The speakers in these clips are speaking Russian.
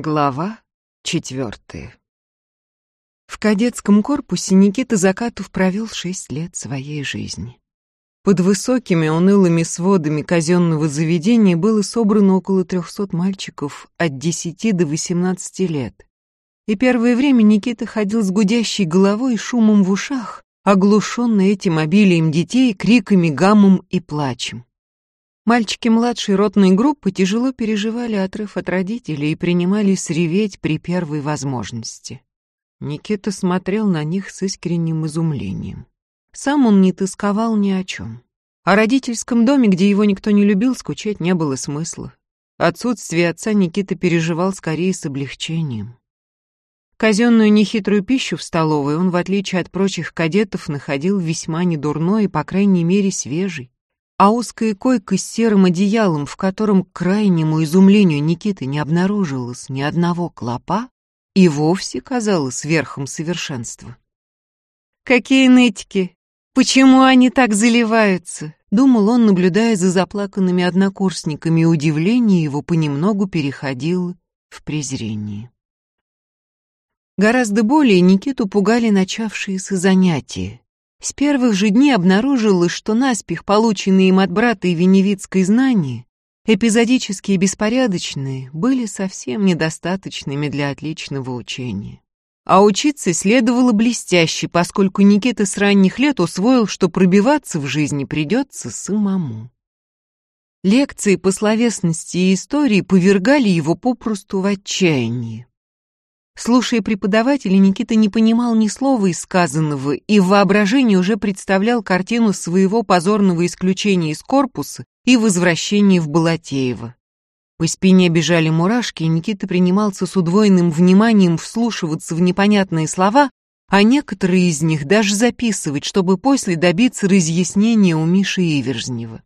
Глава четвертая. В кадетском корпусе Никита Закатов провел шесть лет своей жизни. Под высокими унылыми сводами казенного заведения было собрано около трехсот мальчиков от десяти до восемнадцати лет. И первое время Никита ходил с гудящей головой и шумом в ушах, оглушенный этим обилием детей, криками, гамом и плачем. Мальчики младшей ротной группы тяжело переживали отрыв от родителей и принимались реветь при первой возможности. Никита смотрел на них с искренним изумлением. Сам он не тосковал ни о чем. О родительском доме, где его никто не любил, скучать не было смысла. Отсутствие отца Никита переживал скорее с облегчением. Казенную нехитрую пищу в столовой он, в отличие от прочих кадетов, находил весьма недурной и, по крайней мере, свежий а узкая койка с серым одеялом, в котором, к крайнему изумлению Никиты, не обнаружилось ни одного клопа, и вовсе казалось верхом совершенства. «Какие нытики! Почему они так заливаются?» — думал он, наблюдая за заплаканными однокурсниками, и удивление его понемногу переходило в презрение. Гораздо более Никиту пугали начавшиеся занятия. С первых же дней обнаружилось, что наспех полученные им от брата и веневицкой знания, эпизодические и беспорядочные, были совсем недостаточными для отличного учения. А учиться следовало блестяще, поскольку Никита с ранних лет усвоил, что пробиваться в жизни придется самому. Лекции по словесности и истории повергали его попросту в отчаяние. Слушая преподавателя, Никита не понимал ни слова из сказанного и в воображении уже представлял картину своего позорного исключения из корпуса и возвращения в Балатеево. По спине бежали мурашки, и Никита принимался с удвоенным вниманием вслушиваться в непонятные слова, а некоторые из них даже записывать, чтобы после добиться разъяснения у Миши Иверзнева.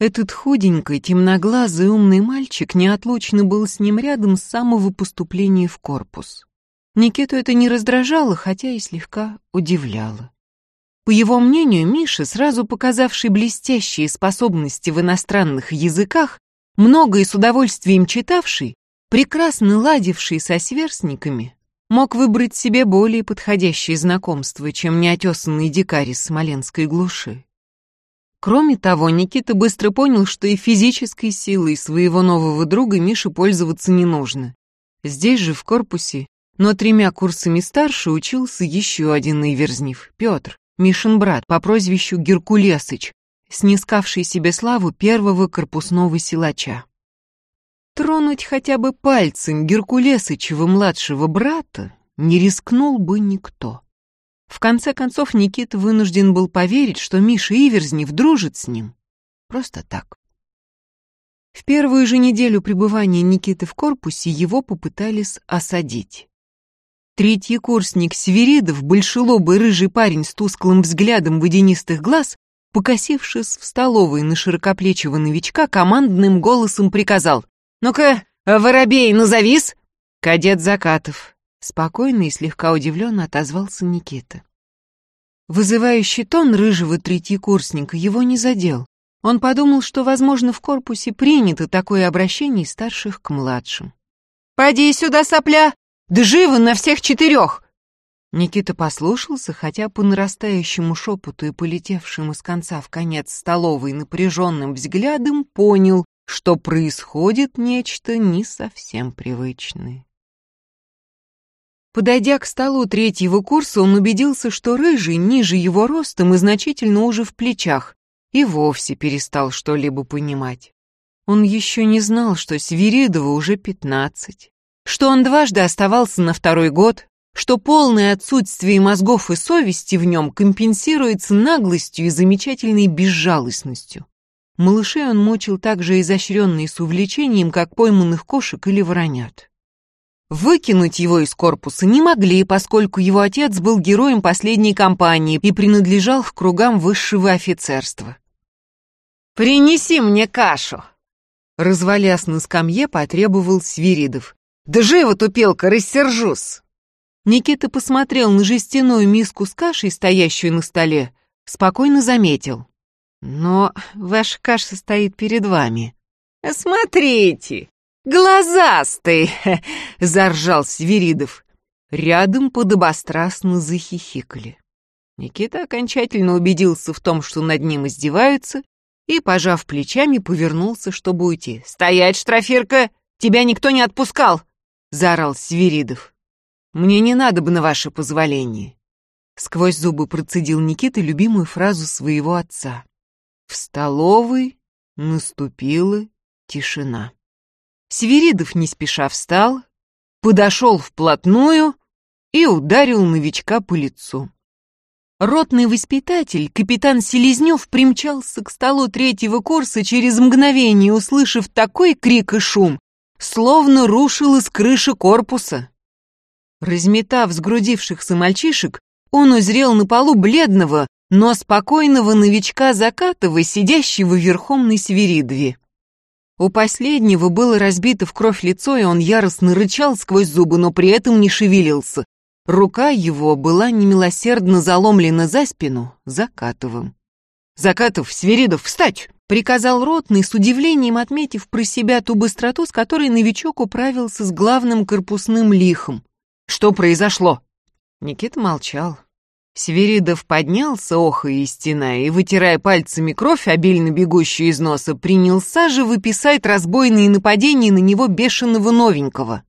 Этот худенький, темноглазый, умный мальчик неотлучно был с ним рядом с самого поступления в корпус. Никиту это не раздражало, хотя и слегка удивляло. По его мнению, Миша, сразу показавший блестящие способности в иностранных языках, много и с удовольствием читавший, прекрасно ладивший со сверстниками, мог выбрать себе более подходящее знакомство, чем неотесанный дикарь из смоленской глуши. Кроме того, Никита быстро понял, что и физической силой своего нового друга Мише пользоваться не нужно. Здесь же, в корпусе, но тремя курсами старше учился еще один Иверзнев, Петр, Мишин брат по прозвищу Геркулесыч, снискавший себе славу первого корпусного силача. Тронуть хотя бы пальцем Геркулесычева младшего брата не рискнул бы никто. В конце концов, Никита вынужден был поверить, что Миша Иверзнев дружит с ним. Просто так. В первую же неделю пребывания Никиты в корпусе его попытались осадить. Третий курсник Сверидов, большелобый рыжий парень с тусклым взглядом водянистых глаз, покосившись в столовой на широкоплечего новичка, командным голосом приказал «Ну-ка, воробей, назовись!» «Кадет Закатов», Спокойно и слегка удивленно отозвался Никита. Вызывающий тон рыжего третьекурсника его не задел. Он подумал, что, возможно, в корпусе принято такое обращение из старших к младшим. «Поди сюда, сопля! Да живо на всех четырех!» Никита послушался, хотя по нарастающему шепоту и полетевшему с конца в конец столовой напряженным взглядом понял, что происходит нечто не совсем привычное. Подойдя к столу третьего курса, он убедился, что рыжий ниже его ростом и значительно уже в плечах, и вовсе перестал что-либо понимать. Он еще не знал, что Свиридову уже пятнадцать, что он дважды оставался на второй год, что полное отсутствие мозгов и совести в нем компенсируется наглостью и замечательной безжалостностью. Малышей он мучил так же изощренно и с увлечением, как пойманных кошек или воронят. Выкинуть его из корпуса не могли, поскольку его отец был героем последней кампании и принадлежал к кругам высшего офицерства. «Принеси мне кашу!» Развалясь на скамье, потребовал Свиридов. «Да живо, тупелка, рассержусь!» Никита посмотрел на жестяную миску с кашей, стоящую на столе, спокойно заметил. «Но ваша каша стоит перед вами». «Смотрите, «Глазастый!» — заржал Свиридов. Рядом подобострастно захихикали. Никита окончательно убедился в том, что над ним издеваются, и, пожав плечами, повернулся, чтобы уйти. «Стоять, штрафирка! Тебя никто не отпускал!» — заорал Свиридов. «Мне не надо бы на ваше позволение!» Сквозь зубы процедил Никита любимую фразу своего отца. В столовой наступила тишина. Свиридов не спеша встал, подошел вплотную и ударил новичка по лицу. Ротный воспитатель, капитан Селезнев, примчался к столу третьего курса через мгновение, услышав такой крик и шум, словно рушил из крыши корпуса. Разметав сгрудившихся мальчишек, он узрел на полу бледного, но спокойного новичка Закатова, сидящего верхом на свиридве. У последнего было разбито в кровь лицо, и он яростно рычал сквозь зубы, но при этом не шевелился. Рука его была немилосердно заломлена за спину Закатовым. «Закатов, Свиридов, встать!» — приказал ротный, с удивлением отметив про себя ту быстроту, с которой новичок управился с главным корпусным лихом. «Что произошло?» Никита молчал. Сверидов поднялся, охая и стена, и, вытирая пальцами кровь, обильно бегущую из носа, принялся же выписать разбойные нападения на него бешеного новенького.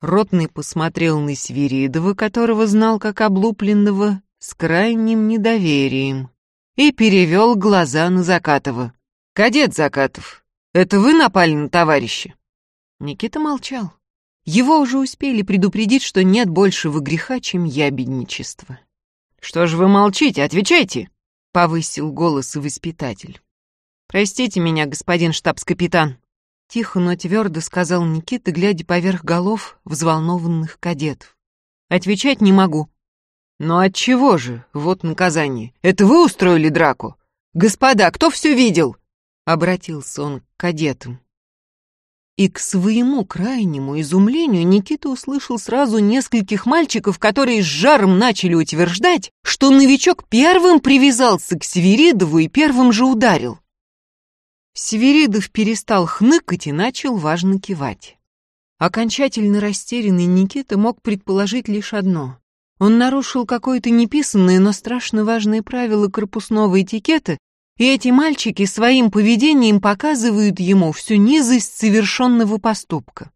Ротный посмотрел на Свиридова, которого знал как облупленного, с крайним недоверием, и перевел глаза на Закатова. «Кадет Закатов, это вы напали на товарища?» Никита молчал. Его уже успели предупредить, что нет большего греха, чем ябедничество. «Что же вы молчите? Отвечайте!» — повысил голос воспитатель. «Простите меня, господин штабс-капитан», — тихо, но твердо сказал Никита, глядя поверх голов взволнованных кадетов. «Отвечать не могу». «Но от чего же? Вот наказание. Это вы устроили драку? Господа, кто все видел?» — обратился он к кадетам. И к своему крайнему изумлению Никита услышал сразу нескольких мальчиков, которые с жаром начали утверждать, что новичок первым привязался к Северидову и первым же ударил. Северидов перестал хныкать и начал важно кивать. Окончательно растерянный Никита мог предположить лишь одно. Он нарушил какое-то неписанное, но страшно важное правило корпусного этикета и эти мальчики своим поведением показывают ему всю низость совершенного поступка.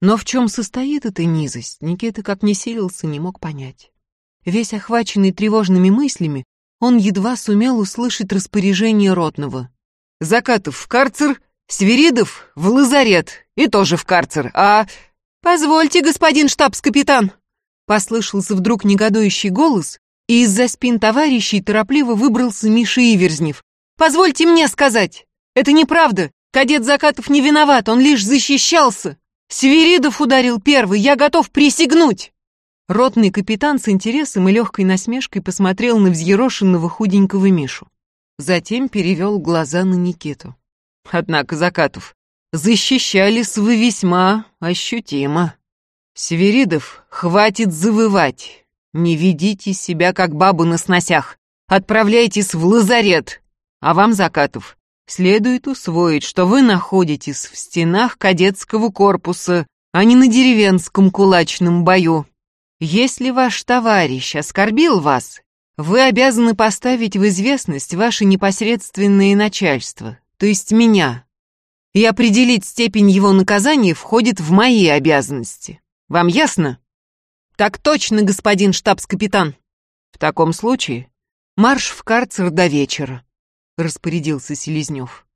Но в чем состоит эта низость, Никита как не силился, не мог понять. Весь охваченный тревожными мыслями, он едва сумел услышать распоряжение ротного. «Закатов в карцер, Свиридов в лазарет, и тоже в карцер, а...» «Позвольте, господин штабс-капитан!» Послышался вдруг негодующий голос, из-за спин товарищей торопливо выбрался Миша Иверзнев. «Позвольте мне сказать! Это неправда! Кадет Закатов не виноват, он лишь защищался! Свиридов ударил первый, я готов присягнуть!» Ротный капитан с интересом и легкой насмешкой посмотрел на взъерошенного худенького Мишу. Затем перевел глаза на Никиту. Однако Закатов, защищались вы весьма ощутимо. Северидов, хватит завывать. Не ведите себя, как бабу на сносях. Отправляйтесь в лазарет. А вам, Закатов, следует усвоить, что вы находитесь в стенах кадетского корпуса, а не на деревенском кулачном бою. Если ваш товарищ оскорбил вас, вы обязаны поставить в известность ваше непосредственное начальство, то есть меня, и определить степень его наказания входит в мои обязанности. Вам ясно? «Так точно, господин штабс-капитан!» «В таком случае марш в карцер до вечера», — распорядился Селезнев.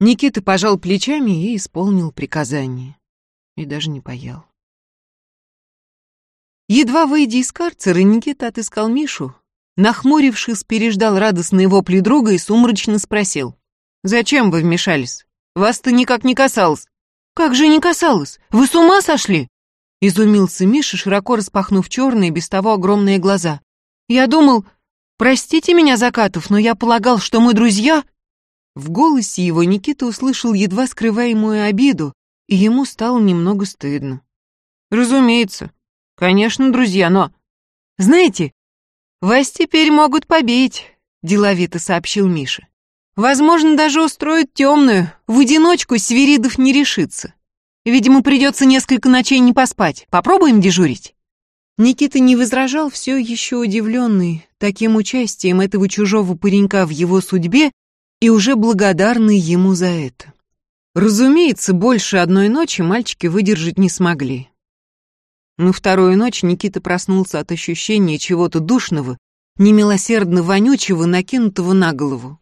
Никита пожал плечами и исполнил приказание. И даже не поел. Едва выйдя из карцера, Никита отыскал Мишу, нахмурившись, переждал радостные вопли друга и сумрачно спросил. «Зачем вы вмешались? Вас-то никак не касалось». «Как же не касалось? Вы с ума сошли?» Изумился Миша, широко распахнув черные, без того огромные глаза. «Я думал, простите меня, Закатов, но я полагал, что мы друзья...» В голосе его Никита услышал едва скрываемую обиду, и ему стало немного стыдно. «Разумеется. Конечно, друзья, но...» «Знаете, вас теперь могут побить», — деловито сообщил Миша. Возможно, даже устроят темную. В одиночку Свиридов не решится. Видимо, придется несколько ночей не поспать. Попробуем дежурить?» Никита не возражал, все еще удивленный таким участием этого чужого паренька в его судьбе и уже благодарный ему за это. Разумеется, больше одной ночи мальчики выдержать не смогли. На вторую ночь Никита проснулся от ощущения чего-то душного, немилосердно вонючего, накинутого на голову.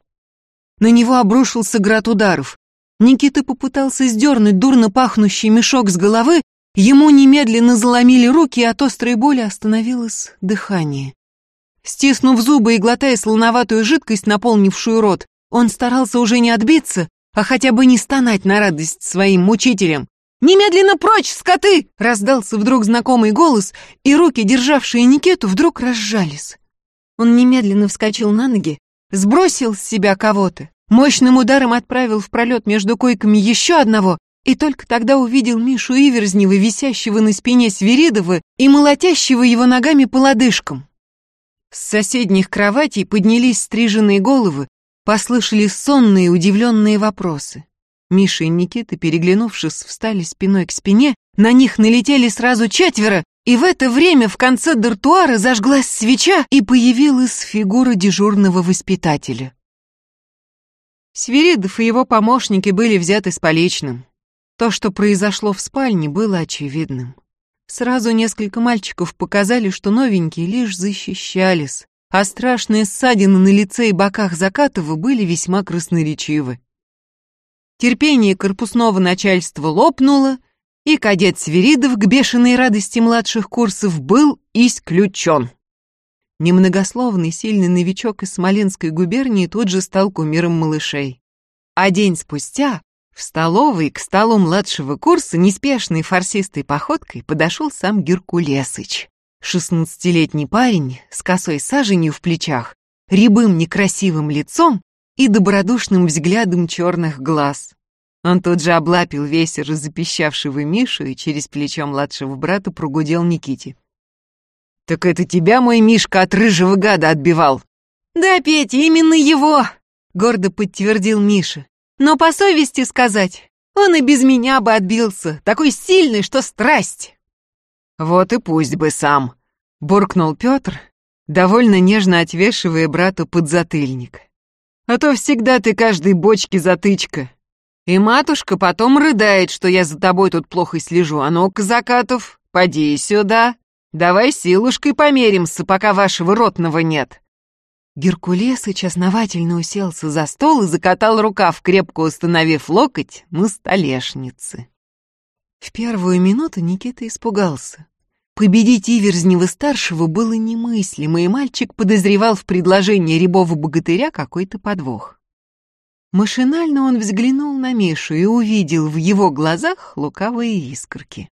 На него обрушился град ударов. Никита попытался сдернуть дурно пахнущий мешок с головы, ему немедленно заломили руки, и от острой боли остановилось дыхание. Стиснув зубы и глотая слоноватую жидкость, наполнившую рот, он старался уже не отбиться, а хотя бы не стонать на радость своим мучителям. «Немедленно прочь, скоты!» — раздался вдруг знакомый голос, и руки, державшие Никиту, вдруг разжались. Он немедленно вскочил на ноги, сбросил с себя кого-то, мощным ударом отправил в пролет между койками еще одного, и только тогда увидел Мишу Иверзнева, висящего на спине Свиридова и молотящего его ногами по лодыжкам. С соседних кроватей поднялись стриженные головы, послышались сонные удивленные вопросы. Миша и Никита, переглянувшись, встали спиной к спине, на них налетели сразу четверо, и в это время в конце дартуара зажглась свеча и появилась фигура дежурного воспитателя. Свиридов и его помощники были взяты с поличным. То, что произошло в спальне, было очевидным. Сразу несколько мальчиков показали, что новенькие лишь защищались, а страшные ссадины на лице и боках Закатова были весьма красноречивы. Терпение корпусного начальства лопнуло, и кадет Свиридов к бешеной радости младших курсов был исключен. Немногословный сильный новичок из Смоленской губернии тут же стал кумиром малышей. А день спустя в столовой к столу младшего курса неспешной фарсистой походкой подошел сам Геркулесыч. Шестнадцатилетний парень с косой саженью в плечах, рябым некрасивым лицом и добродушным взглядом черных глаз. Он тут же облапил весер запищавшего Мишу и через плечо младшего брата прогудел Никите. «Так это тебя мой Мишка от рыжего гада отбивал?» «Да, Петя, именно его!» — гордо подтвердил Миша. «Но по совести сказать, он и без меня бы отбился, такой сильный, что страсть!» «Вот и пусть бы сам!» — буркнул Петр, довольно нежно отвешивая брату подзатыльник. А то всегда ты каждой бочке затычка. И матушка потом рыдает, что я за тобой тут плохо слежу. А ну-ка, Закатов, поди сюда. Давай силушкой померимся, пока вашего ротного нет». Геркулесыч основательно уселся за стол и закатал рукав, крепко установив локоть на столешнице. В первую минуту Никита испугался. Победить Иверзнева-старшего было немыслимо, и мальчик подозревал в предложении рябого богатыря какой-то подвох. Машинально он взглянул на Мишу и увидел в его глазах лукавые искорки.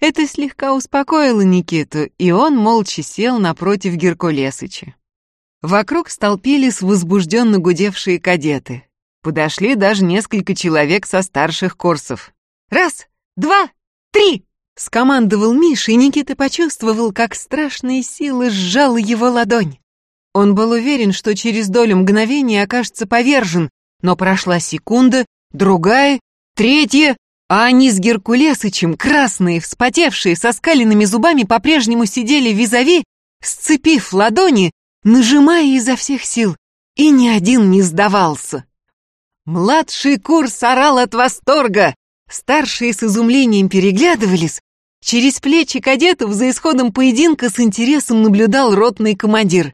Это слегка успокоило Никиту, и он молча сел напротив Геркулесыча. Вокруг столпились возбужденно гудевшие кадеты. Подошли даже несколько человек со старших курсов. «Раз, два, три!» Скомандовал Миша, и Никита почувствовал, как страшная сила сжала его ладонь. Он был уверен, что через долю мгновения окажется повержен, но прошла секунда, другая, третья, а они с Геркулесычем, красные, вспотевшие, со скаленными зубами, по-прежнему сидели визави, сцепив ладони, нажимая изо всех сил, и ни один не сдавался. Младший курс орал от восторга, старшие с изумлением переглядывались, Через плечи кадетов за исходом поединка с интересом наблюдал ротный командир.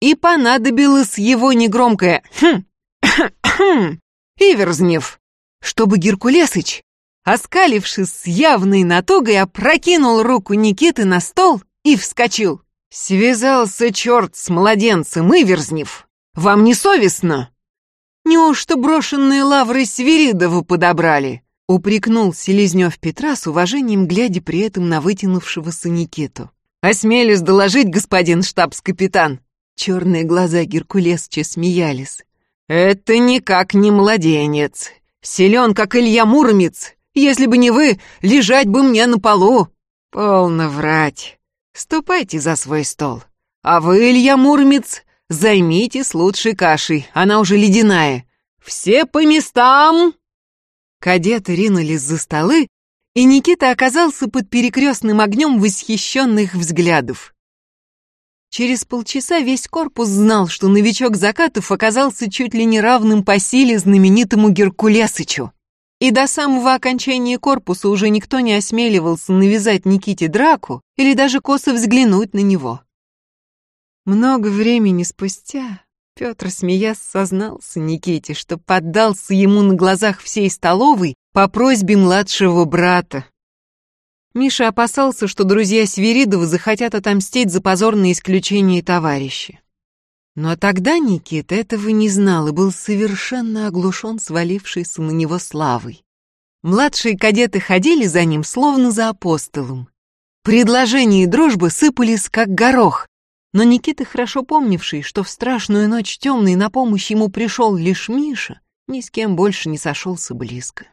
И понадобилось его негромкое «хм, хм, Иверзнев», чтобы Геркулесыч, оскалившись с явной натугой, опрокинул руку Никиты на стол и вскочил. «Связался черт с младенцем, Иверзнев! Вам не совестно?» «Неужто брошенные лавры Свиридову подобрали?» упрекнул Селезнев Петра с уважением, глядя при этом на вытянувшегося Никиту. «Осмелюсь доложить, господин штабс-капитан!» Черные глаза Геркулесча смеялись. «Это никак не младенец. Силен, как Илья Муромец. Если бы не вы, лежать бы мне на полу. Полно врать. Ступайте за свой стол. А вы, Илья Муромец, займитесь лучшей кашей, она уже ледяная. Все по местам!» Кадеты ринулись за столы, и Никита оказался под перекрестным огнем восхищенных взглядов. Через полчаса весь корпус знал, что новичок Закатов оказался чуть ли не равным по силе знаменитому Геркулесычу. И до самого окончания корпуса уже никто не осмеливался навязать Никите драку или даже косо взглянуть на него. Много времени спустя Петр, смеясь, сознался Никите, что поддался ему на глазах всей столовой по просьбе младшего брата. Миша опасался, что друзья Свиридова захотят отомстить за позорное исключение товарища. Но тогда Никита этого не знал и был совершенно оглушен свалившейся на него славой. Младшие кадеты ходили за ним, словно за апостолом. Предложения и дружбы сыпались, как горох, но Никита, хорошо помнивший, что в страшную ночь темной на помощь ему пришел лишь Миша, ни с кем больше не сошелся близко.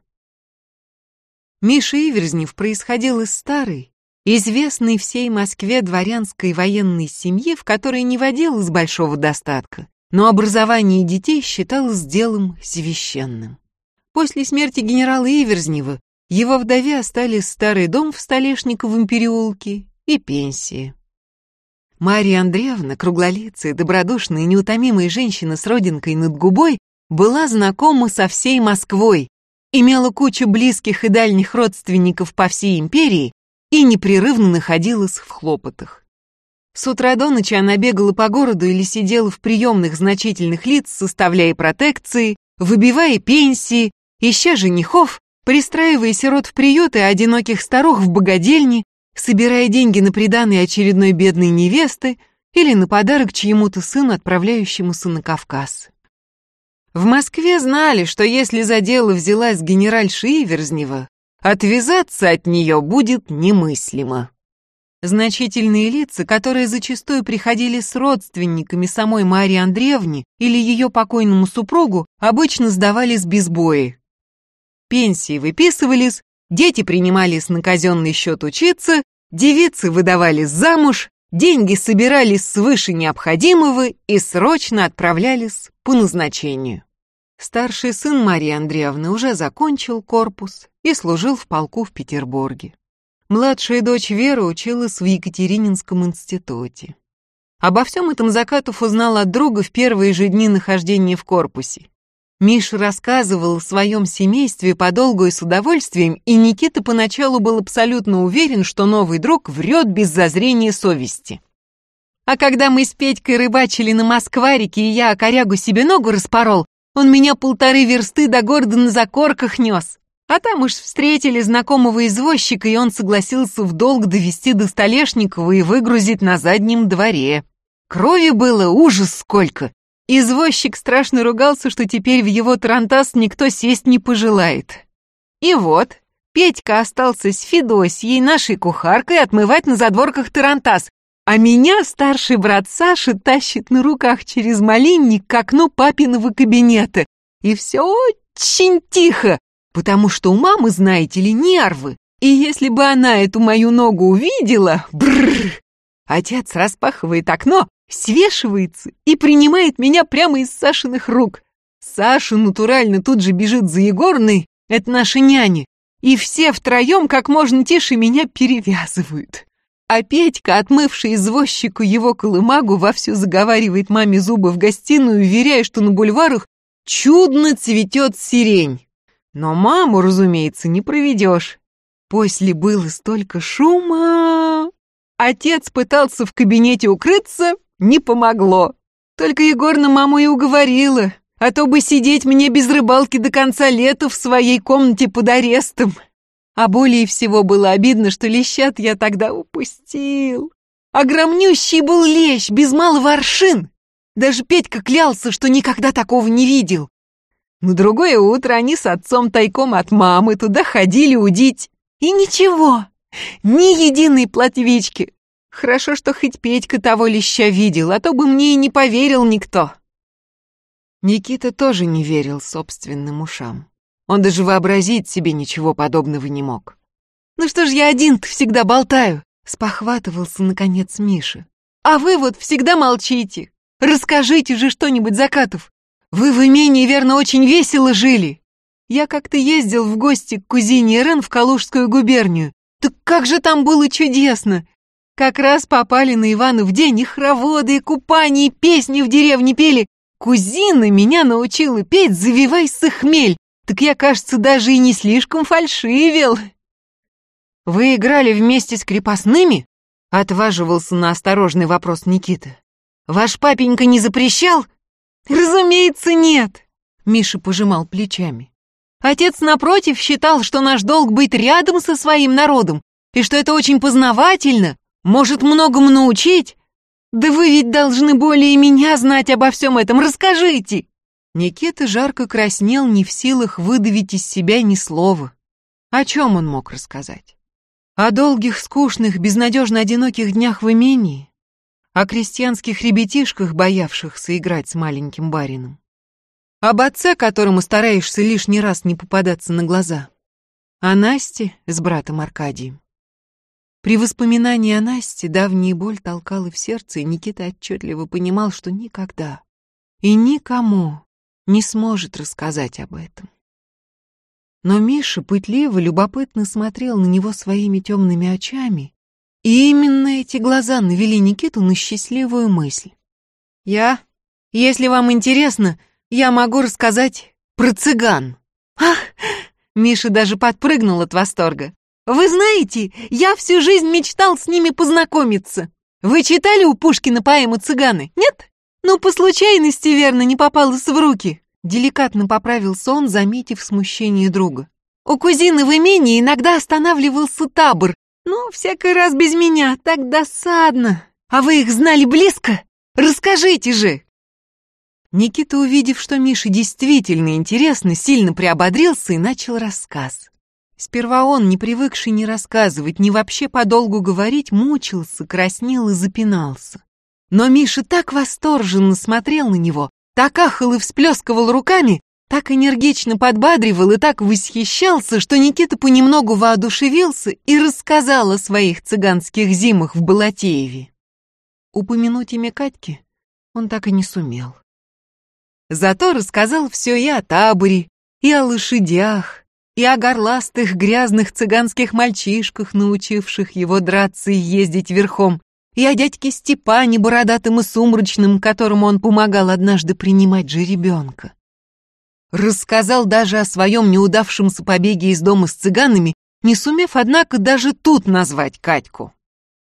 Миша Иверзнев происходил из старой, известной всей Москве дворянской военной семьи, в которой не водилось большого достатка, но образование детей считалось делом священным. После смерти генерала Иверзнева его вдове остались старый дом в Столешниковом переулке и пенсия. Мария Андреевна, круглолицая, добродушная и неутомимая женщина с родинкой над губой, была знакома со всей Москвой, имела кучу близких и дальних родственников по всей империи и непрерывно находилась в хлопотах. С утра до ночи она бегала по городу или сидела в приемных значительных лиц, составляя протекции, выбивая пенсии, ища женихов, пристраивая сирот в приюты, а одиноких старух в богадельни, собирая деньги на приданые очередной бедной невесты или на подарок чьему-то сыну, отправляющемуся на Кавказ. В Москве знали, что если за дело взялась генеральша Иверзнева, отвязаться от нее будет немыслимо. Значительные лица, которые зачастую приходили с родственниками самой Марии Андреевне или ее покойному супругу, обычно сдавались без боя. Пенсии выписывались, Дети принимались на казенный счет учиться, девицы выдавались замуж, деньги собирались свыше необходимого и срочно отправлялись по назначению. Старший сын Марии Андреевны уже закончил корпус и служил в полку в Петербурге. Младшая дочь Вера училась в Екатерининском институте. Обо всем этом Закатов узнал от друга в первые же дни нахождения в корпусе. Миша рассказывал о своем семействе подолгу и с удовольствием, и Никита поначалу был абсолютно уверен, что новый друг врет без зазрения совести. А когда мы с Петькой рыбачили на Москварике, и я корягу себе ногу распорол, он меня полторы версты до города на закорках нес. А там уж встретили знакомого извозчика, и он согласился в долг довести до Столешникова и выгрузить на заднем дворе. Крови было ужас сколько. Извозчик страшно ругался, что теперь в его тарантас никто сесть не пожелает. И вот, Петька остался с Федосьей, нашей кухаркой, отмывать на задворках тарантас, а меня старший брат Саша тащит на руках через малинник к окну папиного кабинета. И все очень тихо, потому что у мамы, знаете ли, нервы. И если бы она эту мою ногу увидела, бррр, отец распахивает окно, свешивается и принимает меня прямо из Сашиных рук. Саша натурально тут же бежит за Егорной, это наша няня, и все втроем как можно тише меня перевязывают. А Петька, отмывший извозчику его колымагу, вовсю заговаривает маме зубы в гостиную, уверяя, что на бульварах чудно цветет сирень. Но маму, разумеется, не проведешь. После было столько шума. Отец пытался в кабинете укрыться, не помогло. Только Егорна маму и уговорила, а то бы сидеть мне без рыбалки до конца лета в своей комнате под арестом. А более всего было обидно, что лещат я тогда упустил. Огромнющий был лещ, без малого аршин. Даже Петька клялся, что никогда такого не видел. На другое утро они с отцом тайком от мамы туда ходили удить. И ничего, ни единой платвички, Хорошо, что хоть Петька того леща видел, а то бы мне и не поверил никто. Никита тоже не верил собственным ушам. Он даже вообразить себе ничего подобного не мог. «Ну что ж я один-то всегда болтаю?» — спохватывался, наконец, Миша. «А вы вот всегда молчите. Расскажите же что-нибудь, Закатов. Вы в имении, верно, очень весело жили. Я как-то ездил в гости к кузине Ирен в Калужскую губернию. Так как же там было чудесно! Как раз попали на Ивана в день и хороводы, и купания, и песни в деревне пели. Кузина меня научила петь «Завивайся хмель». Так я, кажется, даже и не слишком фальшивил. Вы играли вместе с крепостными? Отваживался на осторожный вопрос Никита. Ваш папенька не запрещал? Разумеется, нет. Миша пожимал плечами. Отец, напротив, считал, что наш долг быть рядом со своим народом, и что это очень познавательно, может многому научить. Да вы ведь должны более меня знать обо всем этом, расскажите!» Никита жарко краснел, не в силах выдавить из себя ни слова. О чем он мог рассказать? О долгих, скучных, безнадежно одиноких днях в имении? О крестьянских ребятишках, боявшихся играть с маленьким барином? Об отце, которому стараешься лишний раз не попадаться на глаза. О Насте с братом Аркадием. При воспоминании о Насте давняя боль толкала в сердце, и Никита отчетливо понимал, что никогда и никому не сможет рассказать об этом. Но Миша пытливо, любопытно смотрел на него своими темными очами, и именно эти глаза навели Никиту на счастливую мысль. «Я, если вам интересно, я могу рассказать про цыган. Ах, Миша даже подпрыгнул от восторга. Вы знаете, я всю жизнь мечтал с ними познакомиться. Вы читали у Пушкина поэму «Цыганы», нет? Ну, по случайности, верно, не попалось в руки. Деликатно поправился он, заметив смущение друга. У кузины в имении иногда останавливался табор. Ну, всякий раз без меня, так досадно. А вы их знали близко? Расскажите же!» Никита, увидев, что Мише действительно интересно, сильно приободрился и начал рассказ. Сперва он, не привыкший ни рассказывать, ни вообще подолгу говорить, мучился, краснел и запинался. Но Миша так восторженно смотрел на него, так ахал и всплескивал руками, так энергично подбадривал и так восхищался, что Никита понемногу воодушевился и рассказал о своих цыганских зимах в Балатееве. Упомянуть имя Катьки он так и не сумел. Зато рассказал все и о таборе, и о лошадях, и о горластых грязных цыганских мальчишках, научивших его драться и ездить верхом, и о дядьке Степане, бородатым и сумрачным, которому он помогал однажды принимать же ребенка. Рассказал даже о своем неудавшемся побеге из дома с цыганами, не сумев, однако, даже тут назвать Катьку.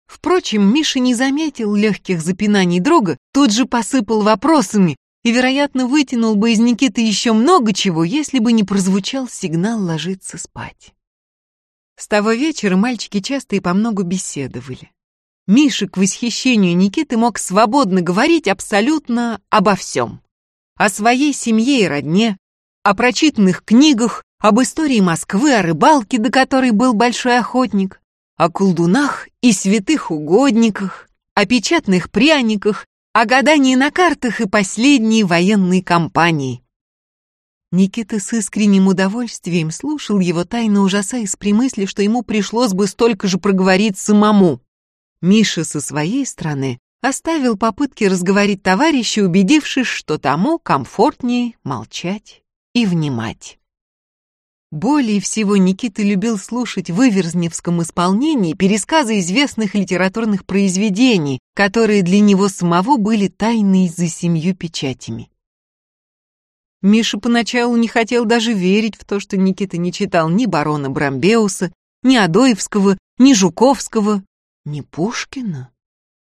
Впрочем, Миша не заметил легких запинаний друга, тут же посыпал вопросами, и, вероятно, вытянул бы из Никиты еще много чего, если бы не прозвучал сигнал ложиться спать. С того вечера мальчики часто и по много беседовали. Миша к восхищению Никиты мог свободно говорить абсолютно обо всем. О своей семье и родне, о прочитанных книгах, об истории Москвы, о рыбалке, до которой был большой охотник, о колдунах и святых угодниках, о печатных пряниках о гадании на картах и последней военной кампании. Никита с искренним удовольствием слушал его, тайно ужасаясь при мысли, что ему пришлось бы столько же проговорить самому. Миша со своей стороны оставил попытки разговорить товарища, убедившись, что тому комфортнее молчать и внимать. Более всего Никита любил слушать в Иверзневском исполнении пересказы известных литературных произведений, которые для него самого были тайны за семью печатями. Миша поначалу не хотел даже верить в то, что Никита не читал ни барона Брамбеуса, ни Адоевского, ни Жуковского, ни Пушкина.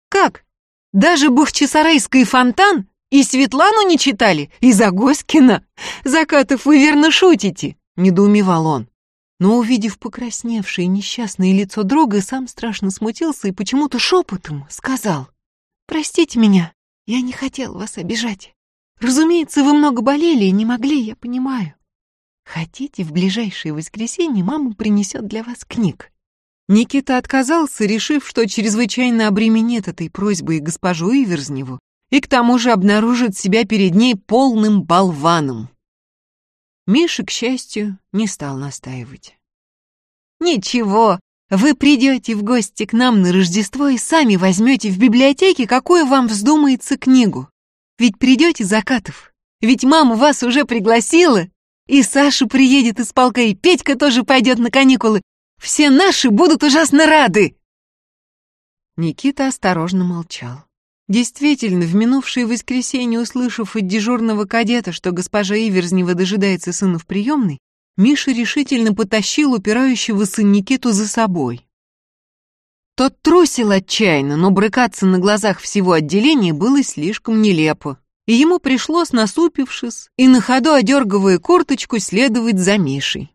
Как? Даже Бахчисарайский фонтан и Светлану не читали, и Загоскина? Закатов, вы верно шутите недоумевал он. Но, увидев покрасневшее несчастное лицо друга, сам страшно смутился и почему-то шепотом сказал. «Простите меня, я не хотел вас обижать. Разумеется, вы много болели и не могли, я понимаю. Хотите, в ближайшее воскресенье мама принесет для вас книг?» Никита отказался, решив, что чрезвычайно обременит этой просьбой госпожу Иверзневу и к тому же обнаружит себя перед ней полным болваном. Миша, к счастью, не стал настаивать. «Ничего, вы придете в гости к нам на Рождество и сами возьмете в библиотеке, какую вам вздумается книгу. Ведь придете, Закатов, Ведь мама вас уже пригласила. И Саша приедет из полка, и Петька тоже пойдет на каникулы. Все наши будут ужасно рады!» Никита осторожно молчал. Действительно, в минувшее воскресенье, услышав от дежурного кадета, что госпожа Иверзнева дожидается сына в приемной, Миша решительно потащил упирающегося Никиту за собой. Тот трусил отчаянно, но брыкаться на глазах всего отделения было слишком нелепо, и ему пришлось, насупившись и на ходу одергивая курточку, следовать за Мишей.